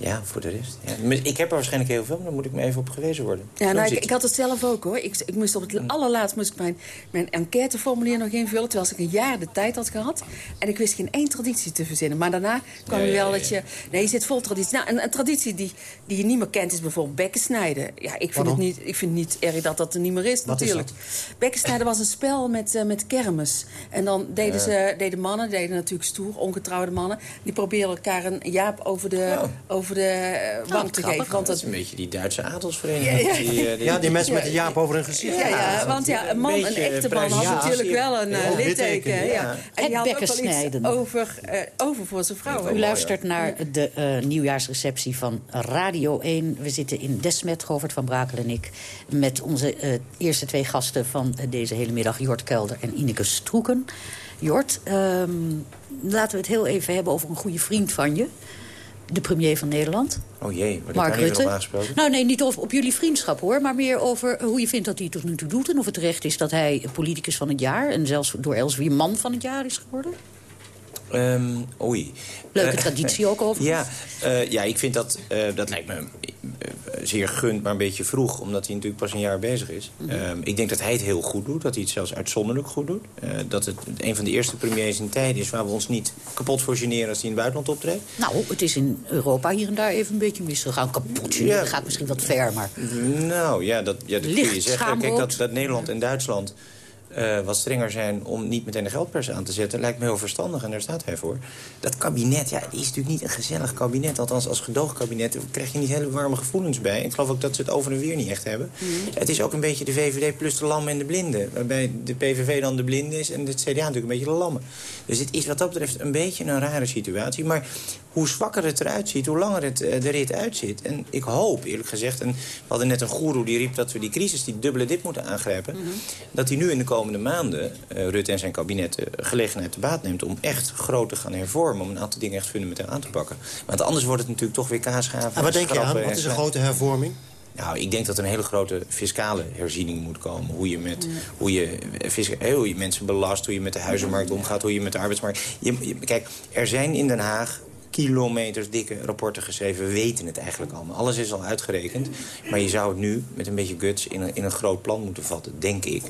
Ja, voor de rest. Ja. Ik heb er waarschijnlijk heel veel, maar daar moet ik me even op gewezen worden. Ja, nou, ik, ik had het zelf ook hoor. Ik, ik moest op het allerlaatst moest ik mijn, mijn enquêteformulier nog invullen. Terwijl ik een jaar de tijd had gehad. En ik wist geen één traditie te verzinnen. Maar daarna kwam Ja, je ja, wel ja, dat je... Nee, je zit vol traditie. Nou, een, een traditie die, die je niet meer kent is bijvoorbeeld bekken snijden. Ja, ik vind, het niet, ik vind het niet erg dat dat er niet meer is Wat is natuurlijk. Bekken snijden was een spel met, eh, met kermis. En dan deden, ze, deden mannen, deden natuurlijk stoer, ongetrouwde mannen. Die probeerden elkaar een jaap over de, over de eh, wang te geven. Want dat is een beetje die Duitse adelsvereniging. Ja, ja. Die, eh, Ja, die mensen met de jaap over hun gezicht. Ja, ja, want ja, een man, een echte man had natuurlijk wel een eh, ja, litteken. Ja. ja. En die had ook bekken wel iets snijden. over, eh, over voor zijn vrouw. U luistert naar de eh, nieuwjaarsreceptie van Radio 1. We zitten in Desmet, Govert van Brakel en ik... met onze eh, eerste twee gasten van eh, deze hele middag... Jort Kelder en Ineke Stroeken. Jort, ehm, laten we het heel even hebben over een goede vriend van je. De premier van Nederland. Oh jee, ik Mark Rutte. aangesproken? Nou nee, niet over, op jullie vriendschap hoor, maar meer over hoe je vindt dat hij het tot nu toe doet... en of het terecht is dat hij politicus van het jaar... en zelfs door Elsevier man van het jaar is geworden. Ehm, oei. Leuke Eh, traditie ook [laughs] overigens. Ja, eh, ja, ik vind dat, eh, dat lijkt me zeer gunt, maar een beetje vroeg. Omdat hij natuurlijk pas een jaar bezig is. Mhm. Ehm, ik denk dat hij het heel goed doet. Dat hij het zelfs uitzonderlijk goed doet. Dat het een van de eerste premiers in tijd is... waar we ons niet kapot voor generen als hij in het buitenland optreedt. Nou, het is in Europa hier en daar even een beetje misgegaan. Kapotje, Ja. dat gaat misschien wat ver, maar... Nou ja, dat, ja, dat kun je zeggen. Kijk, dat, dat Nederland en Duitsland eh, wat strenger zijn om niet meteen de geldpers aan te zetten... lijkt me heel verstandig en daar staat hij voor. Dat kabinet, ja, is natuurlijk niet een gezellig kabinet. Althans, als gedoogkabinet krijg je niet hele warme gevoelens bij. Ik geloof ook dat ze het over en weer niet echt hebben. Het is ook een beetje de VVD plus de lammen en de blinden. Waarbij de PVV dan de blinde is en het CDA natuurlijk een beetje de lammen. Dus het is wat dat betreft een beetje een rare situatie. Maar hoe zwakker het eruit ziet, hoe langer het eh, de rit uitzit. En ik hoop, eerlijk gezegd, en we hadden net een goeroe die riep... dat we die crisis, die dubbele dip moeten aangrijpen... dat hij nu in de komende maanden, eh, Rutte en zijn kabinet... eh, gelegenheid te baat neemt om echt groot te gaan hervormen... om een aantal dingen echt fundamenteel aan te pakken. Want anders wordt het natuurlijk toch weer kaasgaven. En wat denk je aan? Wat is een grote hervorming? nou, ik denk dat er een hele grote fiscale herziening moet komen. Hoe je, met, hoe je, fisca- hoe je mensen belast, hoe je met de huizenmarkt omgaat... hoe je met de arbeidsmarkt... Je, je- kijk, er zijn in Den Haag kilometers dikke rapporten geschreven. We weten het eigenlijk allemaal. Alles is al uitgerekend. Maar je zou het nu met een beetje guts in een, in een groot plan moeten vatten, denk ik.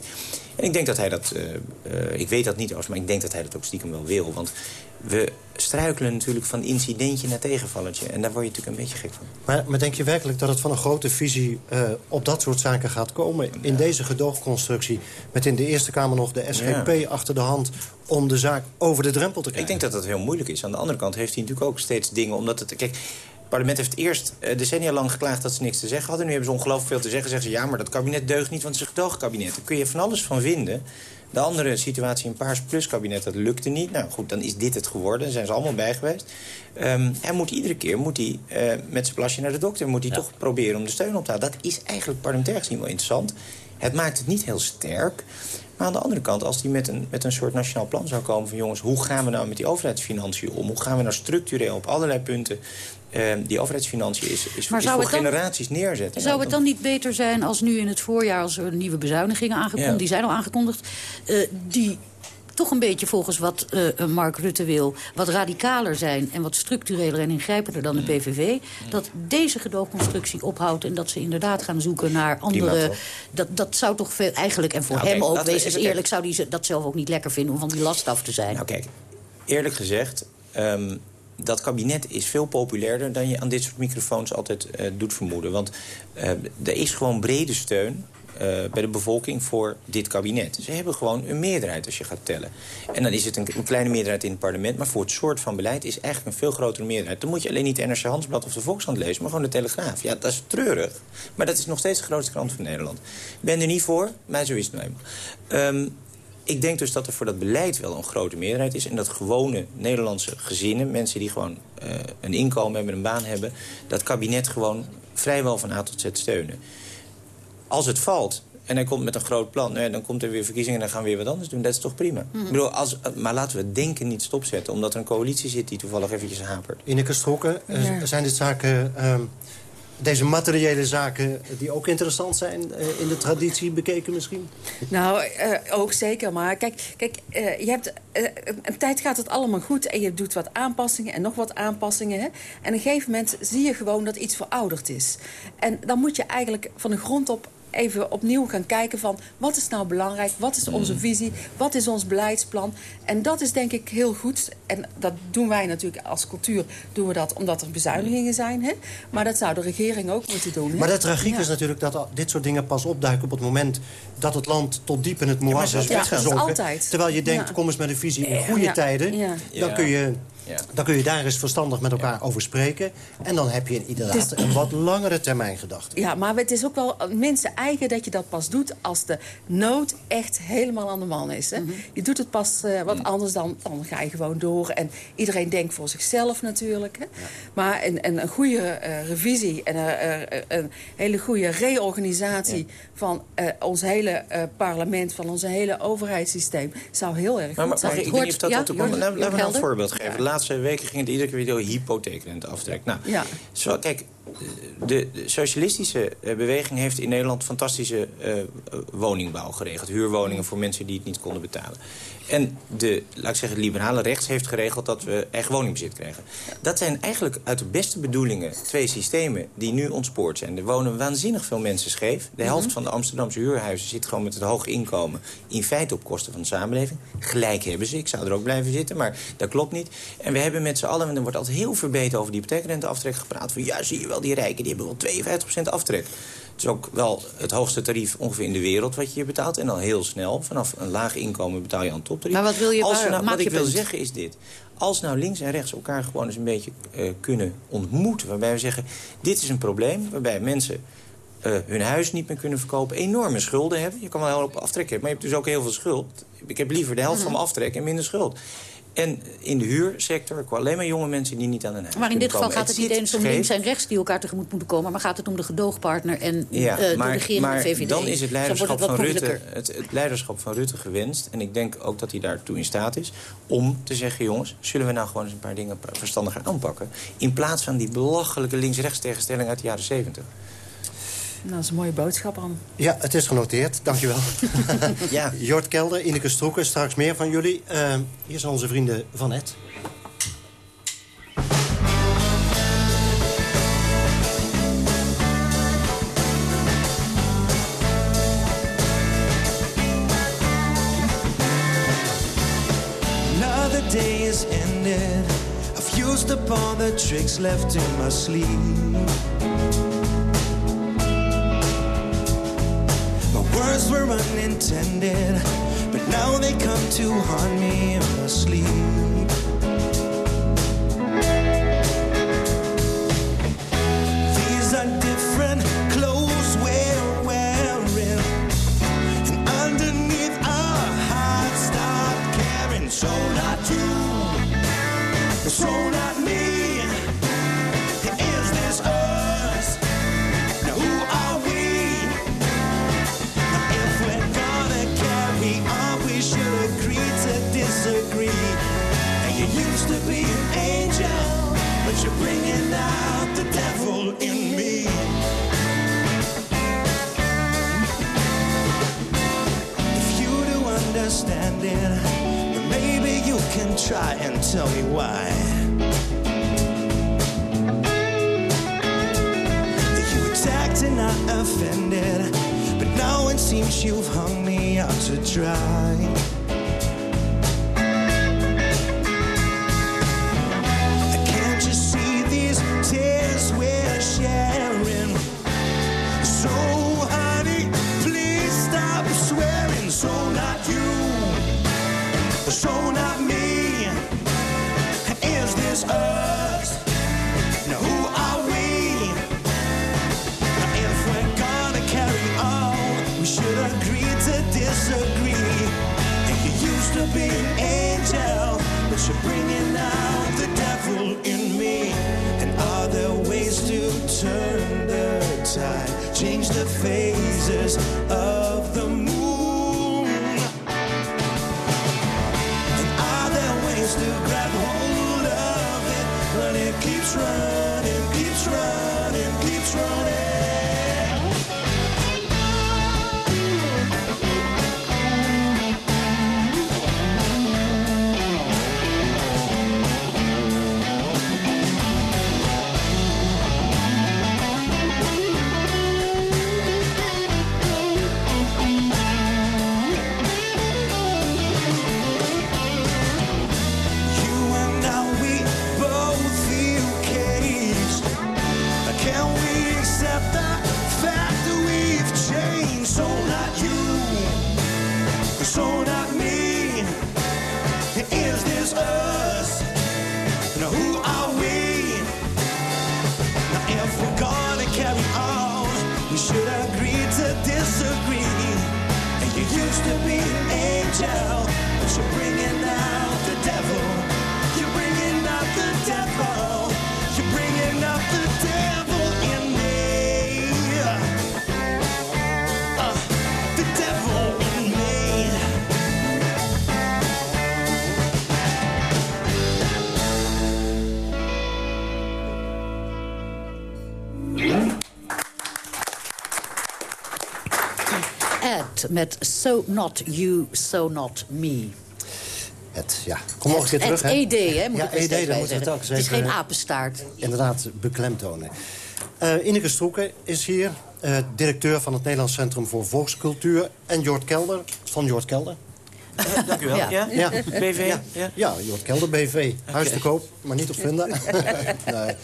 En ik denk dat hij dat... eh, eh, ik weet dat niet, overigens, maar ik denk dat hij dat ook stiekem wel wil. Want we struikelen natuurlijk van incidentje naar tegenvalletje. En daar word je natuurlijk een beetje gek van. Maar, maar denk je werkelijk dat het van een grote visie eh, op dat soort zaken gaat komen? In deze gedoogconstructie, met in de Eerste Kamer nog de SGP achter de hand... om de zaak over de drempel te krijgen? Ik denk dat dat heel moeilijk is. Aan de andere kant heeft hij natuurlijk ook steeds dingen... omdat het... Kijk, het parlement heeft eerst eh, decennia lang geklaagd dat ze niks te zeggen hadden. Nu hebben ze ongelooflijk veel te zeggen. Zeggen ze, ja, maar dat kabinet deugt niet, want het is een gedoogkabinet. Daar kun je van alles van vinden. De andere situatie, een Paars Plus kabinet, dat lukte niet. Nou goed, dan is dit het geworden. Daar zijn ze allemaal bij geweest. Ehm hij moet iedere keer moet hij, eh, met zijn plasje naar de dokter... moet hij toch proberen om de steun op te halen. Dat is eigenlijk parlementair gezien wel interessant. Het maakt het niet heel sterk. Maar aan de andere kant, als hij met een, met een soort nationaal plan zou komen... van jongens, hoe gaan we nou met die overheidsfinanciën om? Hoe gaan we nou structureel op allerlei punten... eh, die overheidsfinanciën is, is, is voor dan- generaties neerzetten. Zou Nou, het dan niet beter zijn als nu in het voorjaar... als er nieuwe bezuinigingen aangekondigd, Ja. die zijn al aangekondigd... eh, die toch een beetje volgens wat eh, Mark Rutte wil... wat radicaler zijn en wat structureler en ingrijpender dan de PVV... dat deze gedoogconstructie ophoudt en dat ze inderdaad gaan zoeken naar andere... Dat, dat zou toch veel eigenlijk, en voor Nou, hem kijk, ook, wees eens eerlijk... zou hij dat zelf ook niet lekker vinden om van die last af te zijn. Nou kijk, eerlijk gezegd... ehm, dat kabinet is veel populairder dan je aan dit soort microfoons altijd eh, doet vermoeden. Want eh, er is gewoon brede steun eh, bij de bevolking voor dit kabinet. Ze hebben gewoon een meerderheid als je gaat tellen. En dan is het een, kleine meerderheid in het parlement... maar voor het soort van beleid is eigenlijk een veel grotere meerderheid. Dan moet je alleen niet de NRC Handelsblad of de Volkskrant lezen... maar gewoon de Telegraaf. Ja, dat is treurig. Maar dat is nog steeds de grootste krant van Nederland. Ik ben er niet voor, maar zo is het nou eenmaal. Ehm, ik denk dus dat er voor dat beleid wel een grote meerderheid is... en dat gewone Nederlandse gezinnen, mensen die gewoon eh, een inkomen hebben... een baan hebben, dat kabinet gewoon vrijwel van A tot Z steunen. Als het valt en hij komt met een groot plan... nou ja, dan komt er weer verkiezingen en dan gaan we weer wat anders doen. Dat is toch prima? Mhm. Ik bedoel, als, maar laten we het denken niet stopzetten... omdat er een coalitie zit die toevallig eventjes hapert. Ineke Strokken, eh, Ja. zijn dit zaken... ehm, deze materiële zaken die ook interessant zijn eh, in de traditie bekeken misschien? Nou, eh, ook zeker. Maar kijk, kijk eh, je hebt, een tijd gaat het allemaal goed en je doet wat aanpassingen en nog wat aanpassingen. Hè? En op een gegeven moment zie je gewoon dat iets verouderd is. En dan moet je eigenlijk van de grond op even opnieuw gaan kijken van... wat is nou belangrijk, wat is onze visie, wat is ons beleidsplan. En dat is denk ik heel goed. En dat doen wij natuurlijk als cultuur, doen we dat omdat er bezuinigingen zijn. Hè? Maar dat zou de regering ook moeten doen. Hè? Maar de tragiek Ja. is natuurlijk dat dit soort dingen pas opduiken... op het moment dat het land tot diep in het moeras Ja, is weggezonken. altijd. Terwijl je denkt, Ja. kom eens met een visie in Ja, goede ja, tijden. ja. Dan, Ja. kun je, Ja. dan kun je daar eens verstandig met elkaar over spreken. En dan heb je inderdaad een wat langere termijn gedachte. Ja, maar het is ook wel mensen eigen dat je dat pas doet... als de nood echt helemaal aan de man is. Hè? Je doet het pas eh, wat anders dan, dan ga je gewoon door. En iedereen denkt voor zichzelf natuurlijk. Hè? Maar een, een, een goede eh, revisie en eh, eh, een hele goede reorganisatie... van eh, ons hele eh, parlement, van ons hele overheidssysteem... zou heel erg Maar, goed maar zijn. mag ik, ik weet niet of dat Ja, dat ook Laten we nou een Jort voorbeeld geven. De laatste weken ging het iedere keer weer hypotheekrente aftrek. Nou, Ja. zo, kijk, de, de socialistische eh, beweging heeft in Nederland fantastische eh, woningbouw geregeld. Huurwoningen voor mensen die het niet konden betalen. En de, laat ik zeggen, liberale rechts heeft geregeld dat we eigen woningbezit krijgen. Dat zijn eigenlijk uit de beste bedoelingen twee systemen die nu ontspoord zijn. Er wonen waanzinnig veel mensen scheef. De helft van de Amsterdamse huurhuizen zit gewoon met het hoge inkomen... in feite op kosten van de samenleving. Gelijk hebben ze, ik zou er ook blijven zitten, maar dat klopt niet. En we hebben met z'n allen, en er wordt altijd heel verbeten over die hypotheekrenteaftrek gepraat... van ja, zie je wel, die rijken die hebben wel 52% aftrek. Het is ook wel het hoogste tarief ongeveer in de wereld wat je hier betaalt. En dan heel snel, vanaf een laag inkomen betaal je aan toptarief. Maar wat wil je- Als nou, wat je ik wil zeggen is dit. Als nou links en rechts elkaar gewoon eens een beetje eh, kunnen ontmoeten... waarbij we zeggen, dit is een probleem, waarbij mensen... eh, hun huis niet meer kunnen verkopen, enorme schulden hebben. Je kan wel heel op aftrek hebben, maar je hebt dus ook heel veel schuld. Ik heb liever de helft van mijn aftrek en minder schuld. En in de huursector alleen maar jonge mensen die niet aan hun huis Maar in dit geval gaat het niet eens om links en rechts die elkaar tegemoet moeten komen... maar gaat het om de gedoogpartner en Ja, eh, maar, de regering maar en VVD. dan is het leiderschap, het van Rutte, het, het leiderschap van Rutte gewenst. En ik denk ook dat hij daartoe in staat is. Om te zeggen, jongens, zullen we nou gewoon eens een paar dingen verstandiger aanpakken. In plaats van die belachelijke links-rechts tegenstelling uit de jaren 70. Nou, dat is een mooie boodschap, An. Ja, het is genoteerd. Dankjewel. [laughs] ja. Jort Kelder, Ineke Stroeken, straks meer van jullie. Eh, hier zijn onze vrienden van Ed. Another day is ended. I've used up all the tricks left in my sleeve. Words were unintended, but now they come to haunt me in my sleep. Then maybe you can try and tell me why. You attacked and I offended, but now it seems you've hung me out to dry. Met So Not You, So Not Me. Ed, ja. Kom nog een keer terug, hè? ED, hè, moet ja, ED, dan bij moeten we het ook Het is geen apenstaart. Inderdaad, beklemtonen. Eh Ineke Stroeken is hier, eh, directeur van het Nederlands Centrum voor Volkscultuur. En Jort Kelder, van Jort Kelder. Dank u wel. Ja? BV? Ja, Ja. Jort Kelder, BV. Huis te koop, maar niet op vinden. [laughs] nee.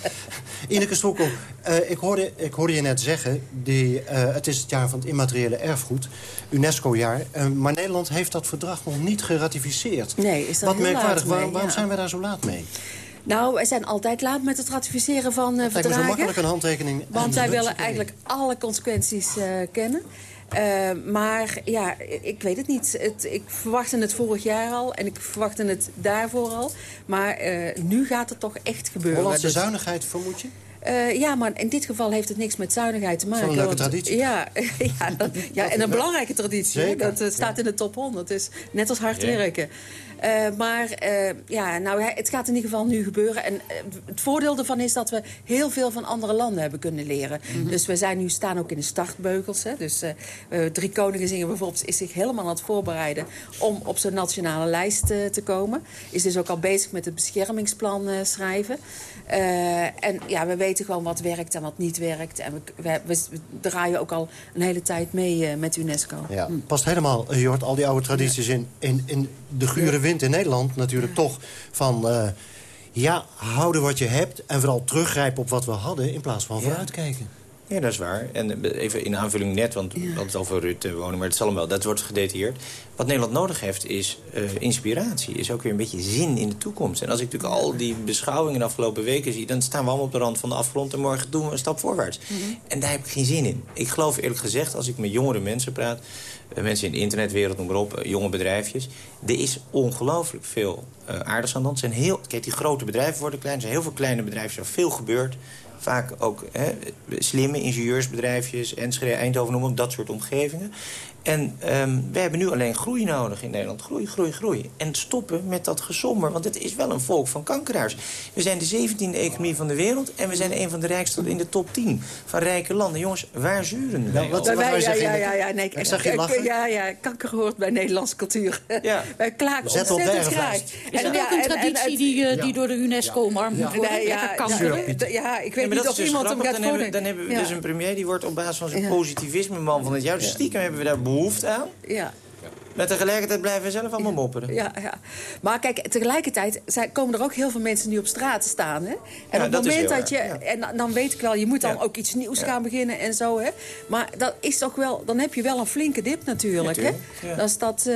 Ineke Stroekel, eh, ik, hoorde, ik hoorde je net zeggen... Die, eh, het is het jaar van het immateriële erfgoed, UNESCO-jaar. eh, maar Nederland heeft dat verdrag nog niet geratificeerd. Nee, is daar Wat merkwaardig, waarom, waarom ja. zijn we daar zo laat mee? Nou, wij zijn altijd laat met het ratificeren van eh Het lijkt me zo verdragen. makkelijk een handtekening. en Want wij willen eigenlijk alle consequenties eh, kennen. Eh, maar ja, ik weet het niet. Het, ik verwachtte het vorig jaar al en ik verwachtte het daarvoor al. Maar eh, nu gaat het toch echt gebeuren. Hollandse Dus- zuinigheid, vermoed je? Eh, ja, maar in dit geval heeft het niks met zuinigheid te maken. Zo'n leuke want- traditie. Ja, [laughs] ja, dat- [laughs] ja, en een belangrijke traditie. hè. Zeker, Dat eh, staat in de top 100. Dus net als hard werken. Eh, maar eh, ja, nou, het gaat in ieder geval nu gebeuren. En het voordeel ervan is dat we heel veel van andere landen hebben kunnen leren. Dus we zijn nu staan ook in de startbeugels. Hè. Dus Drie Koningen zingen bijvoorbeeld is zich helemaal aan het voorbereiden... om op zo'n nationale lijst te komen. Is dus ook al bezig met het beschermingsplan eh, schrijven. Eh, en ja, we weten gewoon wat werkt en wat niet werkt. En we, we, draaien ook al een hele tijd mee eh, met UNESCO. Ja, past helemaal, eh, Jort, al die oude tradities in, in, in de gure wind in Nederland natuurlijk toch van... eh, ja, houden wat je hebt en vooral teruggrijpen op wat we hadden... in plaats van vooruitkijken. Ja, dat is waar. En eh, even in aanvulling net, want we hadden het over Rutte wonen... maar het zal hem wel, dat wordt gedetailleerd. Wat Nederland nodig heeft is eh, inspiratie. Is ook weer een beetje zin in de toekomst. En als ik natuurlijk al die beschouwingen de afgelopen weken zie... dan staan we allemaal op de rand van de afgrond... en morgen doen we een stap voorwaarts. En daar heb ik geen zin in. Ik geloof eerlijk gezegd, als ik met jongere mensen praat... eh, mensen in de internetwereld, noem maar op, jonge bedrijfjes... er is ongelooflijk veel aardigs aan de hand. Er Zijn heel, kijk, die grote bedrijven worden klein. Er zijn heel veel kleine bedrijven, waar veel gebeurt. Vaak ook hè, slimme ingenieursbedrijfjes, Enschede, Eindhoven, noem maar op, dat soort omgevingen. En ehm, we hebben nu alleen groei nodig in Nederland. Groei, groei, groei. En stoppen met dat gesommer, want het is wel een volk van kankeraars. We zijn de 17e economie van de wereld... en we zijn een van de rijkste in de top 10 van rijke landen. Jongens, waar zuren wij wat- op? wat- Wij, ja, zeggen ja, ja, ja, nee, Ik zag je lachen. Ja, ja, kanker hoort bij Nederlandse cultuur. Ja. [laughs] Wij klagen Zet op ontzettend graag. Is dat ja, ook een en- en- traditie en- die, eh, die door de UNESCO omarmd moet worden? Ja, nou, d- ja, ik weet Ja, maar niet dat of dus iemand hem gaat dan hebben, we- dan hebben we dus een premier die wordt op basis van zijn positivisme man van het jaar. Dus stiekem hebben we daar behoefte aan. Ja. Maar tegelijkertijd blijven we zelf allemaal mopperen. Ja, ja. Maar kijk, tegelijkertijd zijn, komen er ook heel veel mensen die op straat staan. Hè? En Ja, op het dat moment dat je... ja. En dan- dan weet ik wel, je moet dan Ja. ook iets nieuws gaan beginnen en zo. Hè? Maar dat is toch wel, dan heb je wel een flinke dip natuurlijk. hè? Dat is dat, eh,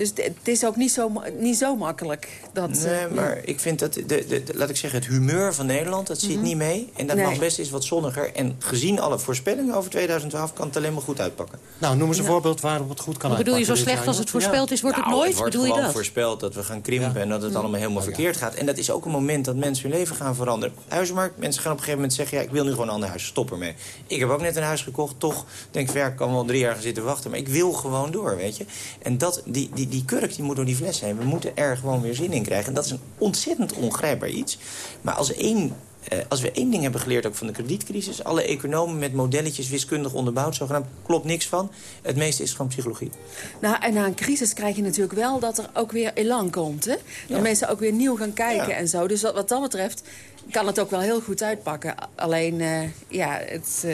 dus het is ook niet zo, niet zo makkelijk. Dat, Nee, eh, maar ik vind dat, de, de, de- laat ik zeggen, het humeur van Nederland, dat zit niet mee. En dat Nee. mag best eens wat zonniger. En gezien alle voorspellingen over 2012 kan het alleen maar goed uitpakken. Nou, noem eens een voorbeeld waarop het goed kan Wat bedoel je, zo uitpakken slecht als het voorspeld is, wordt het Nou, nooit? Het wordt bedoel je gewoon dat? voorspeld dat we gaan krimpen en dat het allemaal helemaal verkeerd gaat. En dat is ook een moment dat mensen hun leven gaan veranderen. Huizenmarkt, mensen gaan op een gegeven moment zeggen... ja, ik wil nu gewoon een ander huis, stop ermee. Ik heb ook net een huis gekocht, toch denk ik... ja, ik kan wel drie jaar gaan zitten wachten, maar ik wil gewoon door, weet je. En dat, die, die, die kurk die moet door die fles heen. We moeten er gewoon weer zin in krijgen. En dat is een ontzettend ongrijpbaar iets. Maar als één als we één ding hebben geleerd ook van de kredietcrisis... alle economen met modelletjes wiskundig onderbouwd, zogenaamd, klopt niks van. Het meeste is gewoon psychologie. Nou, en na een crisis krijg je natuurlijk wel dat er ook weer elan komt. Hè? Dat Ja. mensen ook weer nieuw gaan kijken Ja. en zo. Dus wat, wat dat betreft kan het ook wel heel goed uitpakken. Alleen, eh, ja, het, eh,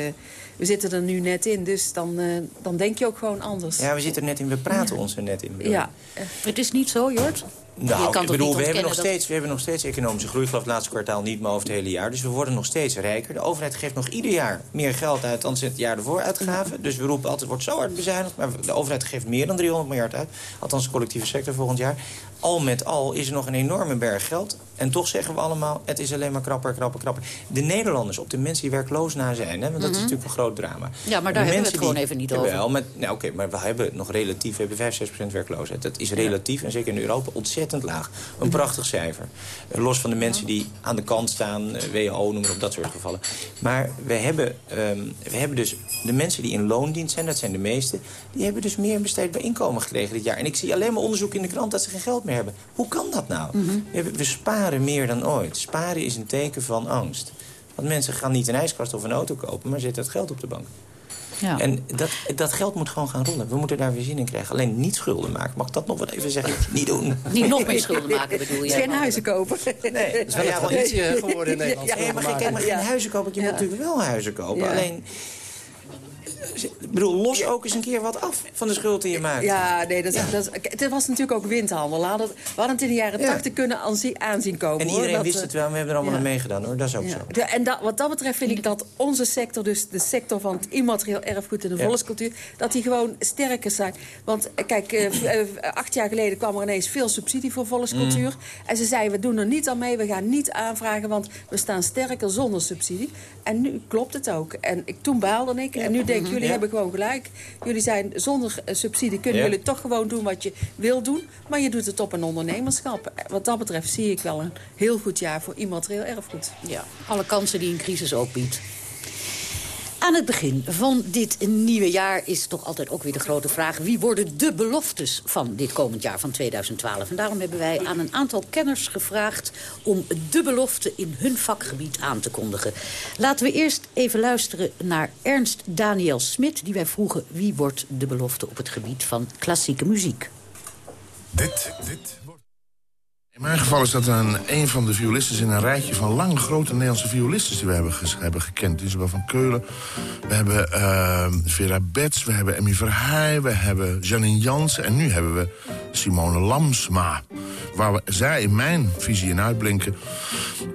we zitten er nu net in. Dus dan, eh, dan denk je ook gewoon anders. Ja, we zitten er net in, we praten ons er net in. bedoel Ja. Het is niet zo, Jort? Nou, ik bedoel, we hebben, nog dat- steeds, we hebben nog steeds economische groei. Ik geloof het laatste kwartaal niet, maar over het hele jaar. Dus we worden nog steeds rijker. De overheid geeft nog ieder jaar meer geld uit dan ze het jaar ervoor uitgaven. Dus we roepen altijd, het wordt zo hard bezuinigd. Maar de overheid geeft meer dan 300 miljard uit. Althans de collectieve sector volgend jaar. Al met al is er nog een enorme berg geld. En toch zeggen we allemaal, het is alleen maar krapper, krapper, krapper. De Nederlanders, op de mensen die werkloos na zijn. Hè, want dat is Mhm. natuurlijk een groot drama. Ja, maar De daar hebben we het gewoon die- even niet over. met, nou, oké, maar we hebben nog relatief, we hebben 5, 6% werkloosheid. Dat is relatief, en zeker in Europa, ontzettend laag. Een prachtig cijfer. Los van de mensen die aan de kant staan, eh, WHO, noem maar op, dat soort gevallen. Maar we hebben, ehm, we hebben dus de mensen die in loondienst zijn, dat zijn de meeste... die hebben dus meer besteedbaar inkomen gekregen dit jaar. En ik zie alleen maar onderzoek in de krant dat ze geen geld meer hebben. Hoe kan dat nou? Mhm. we, sparen meer dan ooit. Sparen is een teken van angst. Want mensen gaan niet een ijskast of een auto kopen, maar zetten het geld op de bank. Ja. En dat, dat geld moet gewoon gaan rollen. We moeten daar weer zin in krijgen. Alleen niet schulden maken. Mag ik dat nog wat even zeggen? [laughs] niet doen. Niet nog meer schulden maken, bedoel je? [laughs] Geen huizen kopen. Nee, Dat is wel een traditie eh, geworden in Nederland. Ja, maar kijk, kijk, maar geen Ja. huizen kopen. Je moet natuurlijk wel huizen kopen. Ja. Alleen, ik bedoel, los ook eens een keer wat af van de schuld die je maakt. Ja, nee, dat, dat, het was natuurlijk ook windhandel. We hadden, we hadden het in de jaren Ja. 80 kunnen aanzien, komen. En hoor. iedereen Dat, wist het wel, we hebben er allemaal ja. aan meegedaan hoor. Dat is ook Ja. zo. En dat, wat dat betreft vind ik dat onze sector, dus de sector van het immaterieel erfgoed en de Ja. volkscultuur, dat die gewoon sterker zijn. Want eh, kijk, eh, eh, acht jaar geleden kwam er ineens veel subsidie voor volkscultuur. Mm. En ze zeiden, we doen er niet aan mee, we gaan niet aanvragen, want we staan sterker zonder subsidie. En nu klopt het ook. En ik, toen baalde ik. En nu denk Jullie Ja. hebben gewoon gelijk. Jullie zijn zonder eh, subsidie kunnen Ja. jullie toch gewoon doen wat je wil doen. Maar je doet het op een ondernemerschap. Wat dat betreft zie ik wel een heel goed jaar voor immaterieel erfgoed. Ja, alle kansen die een crisis ook biedt. Aan het begin van dit nieuwe jaar is toch altijd ook weer de grote vraag... wie worden de beloftes van dit komend jaar, van 2012? En daarom hebben wij aan een aantal kenners gevraagd... om de belofte in hun vakgebied aan te kondigen. Laten we eerst even luisteren naar Ernst Daniel Smit... die wij vroegen wie wordt de belofte op het gebied van klassieke muziek. Dit, dit In mijn geval is dat een, een van de violisten in een rijtje van lange grote Nederlandse violisten die we hebben, hebben gekend. Isabel van Keulen, we hebben eh, Vera Bets, we hebben Emmy Verheij, we hebben Janine Jansen en nu hebben we Simone Lamsma. Waar zij in mijn visie in uitblinken,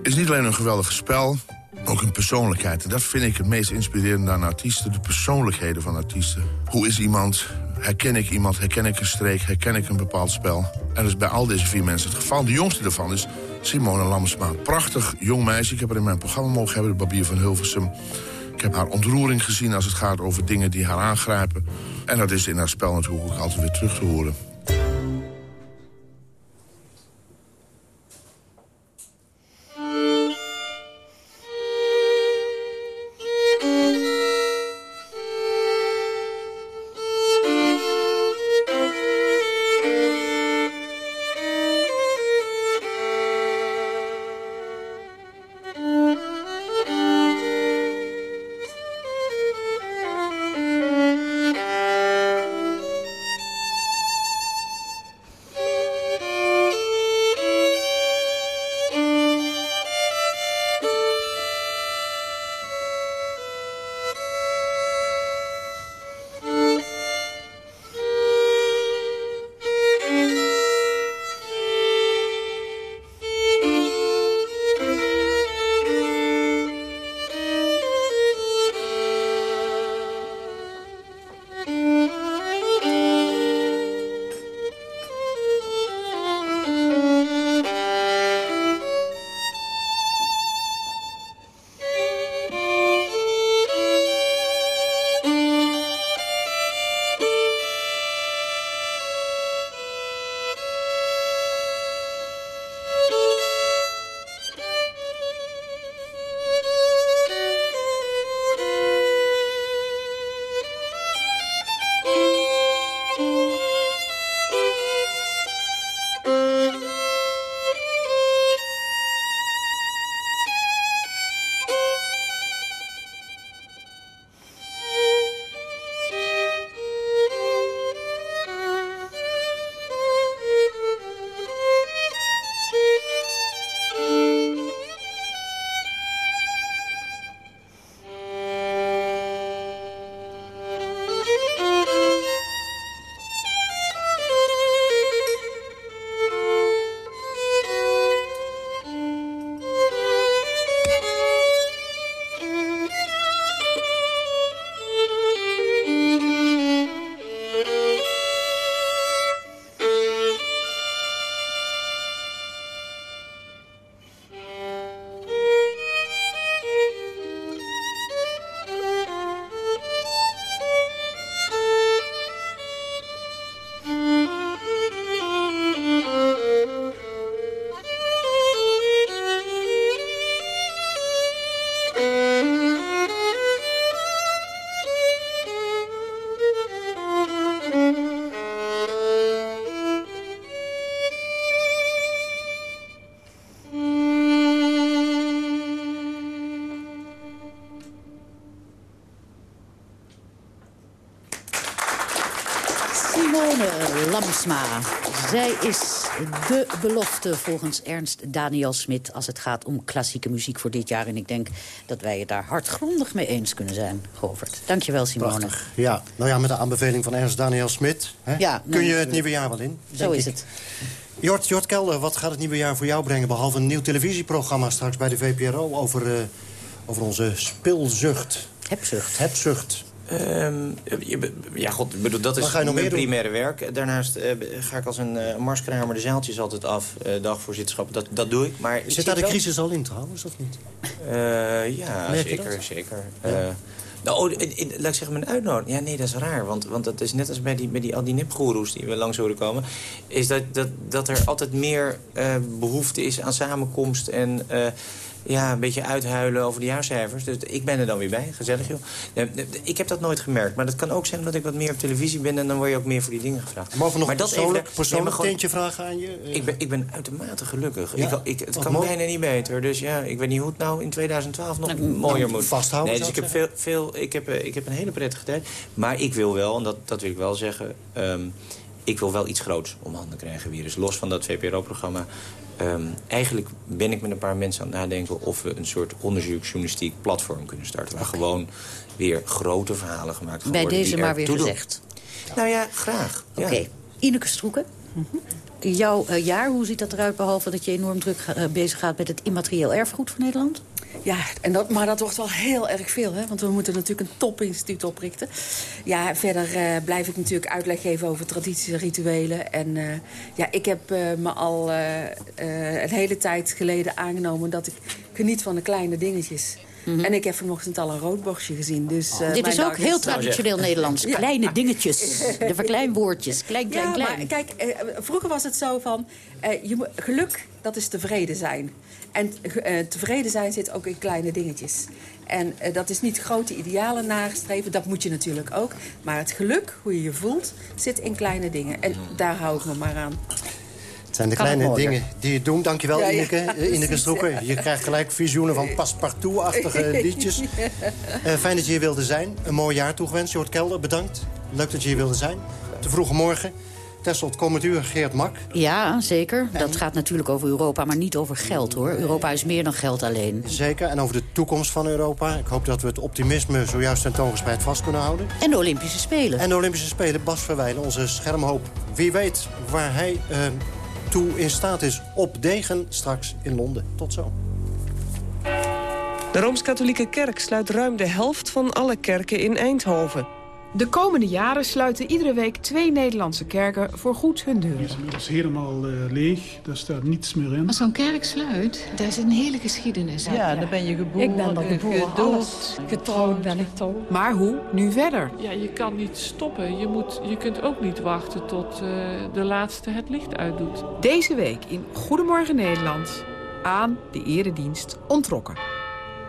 is niet alleen een geweldig spel, ook een persoonlijkheid. En dat vind ik het meest inspirerende aan artiesten, de persoonlijkheden van artiesten. Hoe is iemand? Herken ik iemand? Herken ik een streek? Herken ik een bepaald spel? En dat is bij al deze vier mensen het geval. De jongste daarvan is Simone Lamsma. Prachtig jong meisje. Ik heb haar in mijn programma mogen hebben, de Barbier van Hilversum. Ik heb haar ontroering gezien als het gaat over dingen die haar aangrijpen. En dat is in haar spel natuurlijk ook altijd weer terug te horen. Zij is de belofte volgens Ernst Daniel Smit... als het gaat om klassieke muziek voor dit jaar. En ik denk dat wij het daar hardgrondig mee eens kunnen zijn, Govert. Dankjewel, Simone. Prachtig. Ja, nou ja, met de aanbeveling van Ernst Daniel Smit... hè, Ja, kun je het eh, nieuwe jaar wel in. Zo is ik. het. Jort, Jort Kelder, wat gaat het nieuwe jaar voor jou brengen... behalve een nieuw televisieprogramma straks bij de VPRO... over, eh, over onze speelzucht. Hebzucht. Hebzucht. Ehm, ja, god, bedoel, dat is mijn doen? primaire werk. Daarnaast eh, ga ik als een uh, marskramer de zaaltjes altijd af, eh dagvoorzitterschap. Dat, dat doe ik. Maar ik Zit daar de wel- crisis al in trouwens, of niet? Eh, ja, zeker, zeker. Ja. Eh, Nou, in, in- laat ik zeggen, mijn uitnodiging. Ja, nee, dat is raar. Want, want dat is net als bij die, bij die, al die nepgoeroes die we langs horen komen. Is dat, dat, dat er altijd meer eh, behoefte is aan samenkomst en... eh, ja, een beetje uithuilen over de jaarcijfers. Dus ik ben er dan weer bij. Gezellig, joh. Nee, nee, Ik heb dat nooit gemerkt. Maar dat kan ook zijn omdat ik wat meer op televisie ben... en dan word je ook meer voor die dingen gevraagd. Mogen we nog maar een persoonlijk, even- nee, maar persoonlijk gewoon- teentje vragen aan je? Eh, ik ben, ik ben uitermate gelukkig. Ja, ik, ik, het kan mooi. bijna niet beter. Dus ja, ik weet niet hoe het nou in 2012 nog Nou, mooier moet. vasthouden, Nee, dus ik heb, ik veel, veel, ik, heb, eh, ik heb een hele prettige tijd. Maar ik wil wel, en dat, dat wil ik wel zeggen... ehm, ik wil wel iets groots om handen krijgen weer. Dus los van dat VPRO-programma... ehm, eigenlijk ben ik met een paar mensen aan het nadenken... of we een soort onderzoeksjournalistiek platform kunnen starten. Waar gewoon weer grote verhalen gemaakt gaan Bij worden. deze maar weer gezegd. Nou ja, graag. Ja. Oké. Ineke Stroeken. Jouw eh, jaar, hoe ziet dat eruit... behalve dat je enorm druk eh, bezig gaat met het immaterieel erfgoed van Nederland? Ja, en dat, maar dat wordt wel heel erg veel, hè? want we moeten natuurlijk een topinstituut oprichten. Ja, verder eh, blijf ik natuurlijk uitleg geven over tradities en rituelen. En eh, ja, ik heb eh, me al een hele tijd geleden aangenomen dat ik geniet van de kleine dingetjes. En ik heb vanochtend al een roodborstje gezien. Dus, Dit is ook heel traditioneel Nederlands. Ja. Kleine dingetjes. [laughs] De verkleinwoordjes. Klein, klein, ja, klein. maar kijk, vroeger was het zo van... je geluk, dat is tevreden zijn. En eh, tevreden zijn zit ook in kleine dingetjes. En eh, dat is niet grote idealen nastreven, dat moet je natuurlijk ook. Maar het geluk, hoe je je voelt, zit in kleine dingen. En daar hou ik me maar aan. Het zijn de Kan kleine dingen die je doen. Dankjewel, Ja, ja, Ineke. [laughs] Eh, Ineke precies. Stroeken. Je krijgt gelijk visioenen van [laughs] paspartout-achtige [laughs] liedjes. Eh, fijn dat je hier wilde zijn. Een mooi jaar toegewenst. Jort Kelder, bedankt. Leuk dat je hier wilde zijn. Te vroege morgen. Tessel, komend uur Geert Mak. Ja, zeker. Dat gaat natuurlijk over Europa, maar niet over geld, hoor. Europa is meer dan geld alleen. Zeker. En over de toekomst van Europa. Ik hoop dat we het optimisme zojuist tentoongespreid vast kunnen houden. En de Olympische Spelen. En de Olympische Spelen, Bas Verwijlen, onze schermhoop. Wie weet waar hij eh, toe in staat is op Degen straks in Londen. Tot zo. De Rooms-Katholieke Kerk sluit ruim de helft van alle kerken in Eindhoven. De komende jaren sluiten iedere week twee Nederlandse kerken voor goed hun deuren. Dat is helemaal eh, leeg, daar staat niets meer in. Als zo'n kerk sluit, daar is een hele geschiedenis aan. Ja, dan ben je geboren, Ik ben er geboren, gedoopt, getrouwd ben ik toch. Maar hoe nu verder? Ja, je kan niet stoppen. Je, moet, je kunt ook niet wachten tot eh, de laatste het licht uitdoet. Deze week in Goedemorgen Nederland aan de eredienst ontrokken.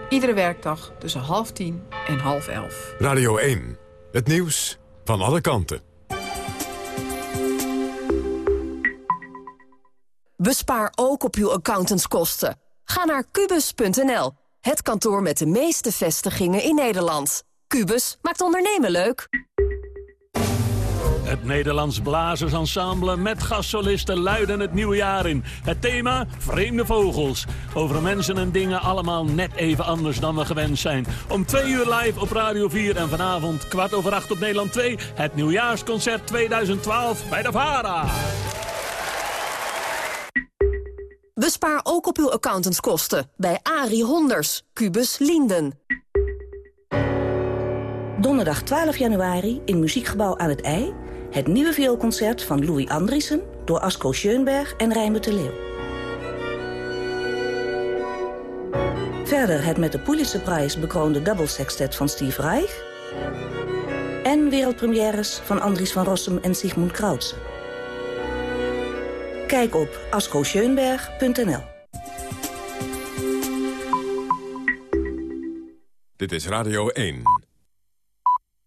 Iedere werkdag tussen half tien en half elf. Radio 1. Het nieuws van alle kanten. Bespaar ook op uw accountantskosten. Ga naar kubus.nl, het kantoor met de meeste vestigingen in Nederland. Kubus maakt ondernemen leuk. Het Nederlands Blazersensemble met gastsolisten luiden het nieuwe jaar in. Het thema Vreemde Vogels. Over mensen en dingen allemaal net even anders dan we gewend zijn. Om twee uur live op Radio 4 en vanavond kwart over acht op Nederland 2... het nieuwjaarsconcert 2012 bij de VARA. Bespaar ook op uw accountantskosten bij Ari Honders, Kubus Linden. Donderdag 12 januari in Muziekgebouw aan het IJ... het nieuwe vioolconcert van Louis Andriessen... door Asko Schoenberg en Rijnbert de Leeuw. Verder het met de Pulitzerprijs bekroonde Sextet van Steve Reich... en wereldpremières van Andries van Rossum en Sigmund Krautsen. Kijk op ascoscheunberg.nl. Dit is Radio 1.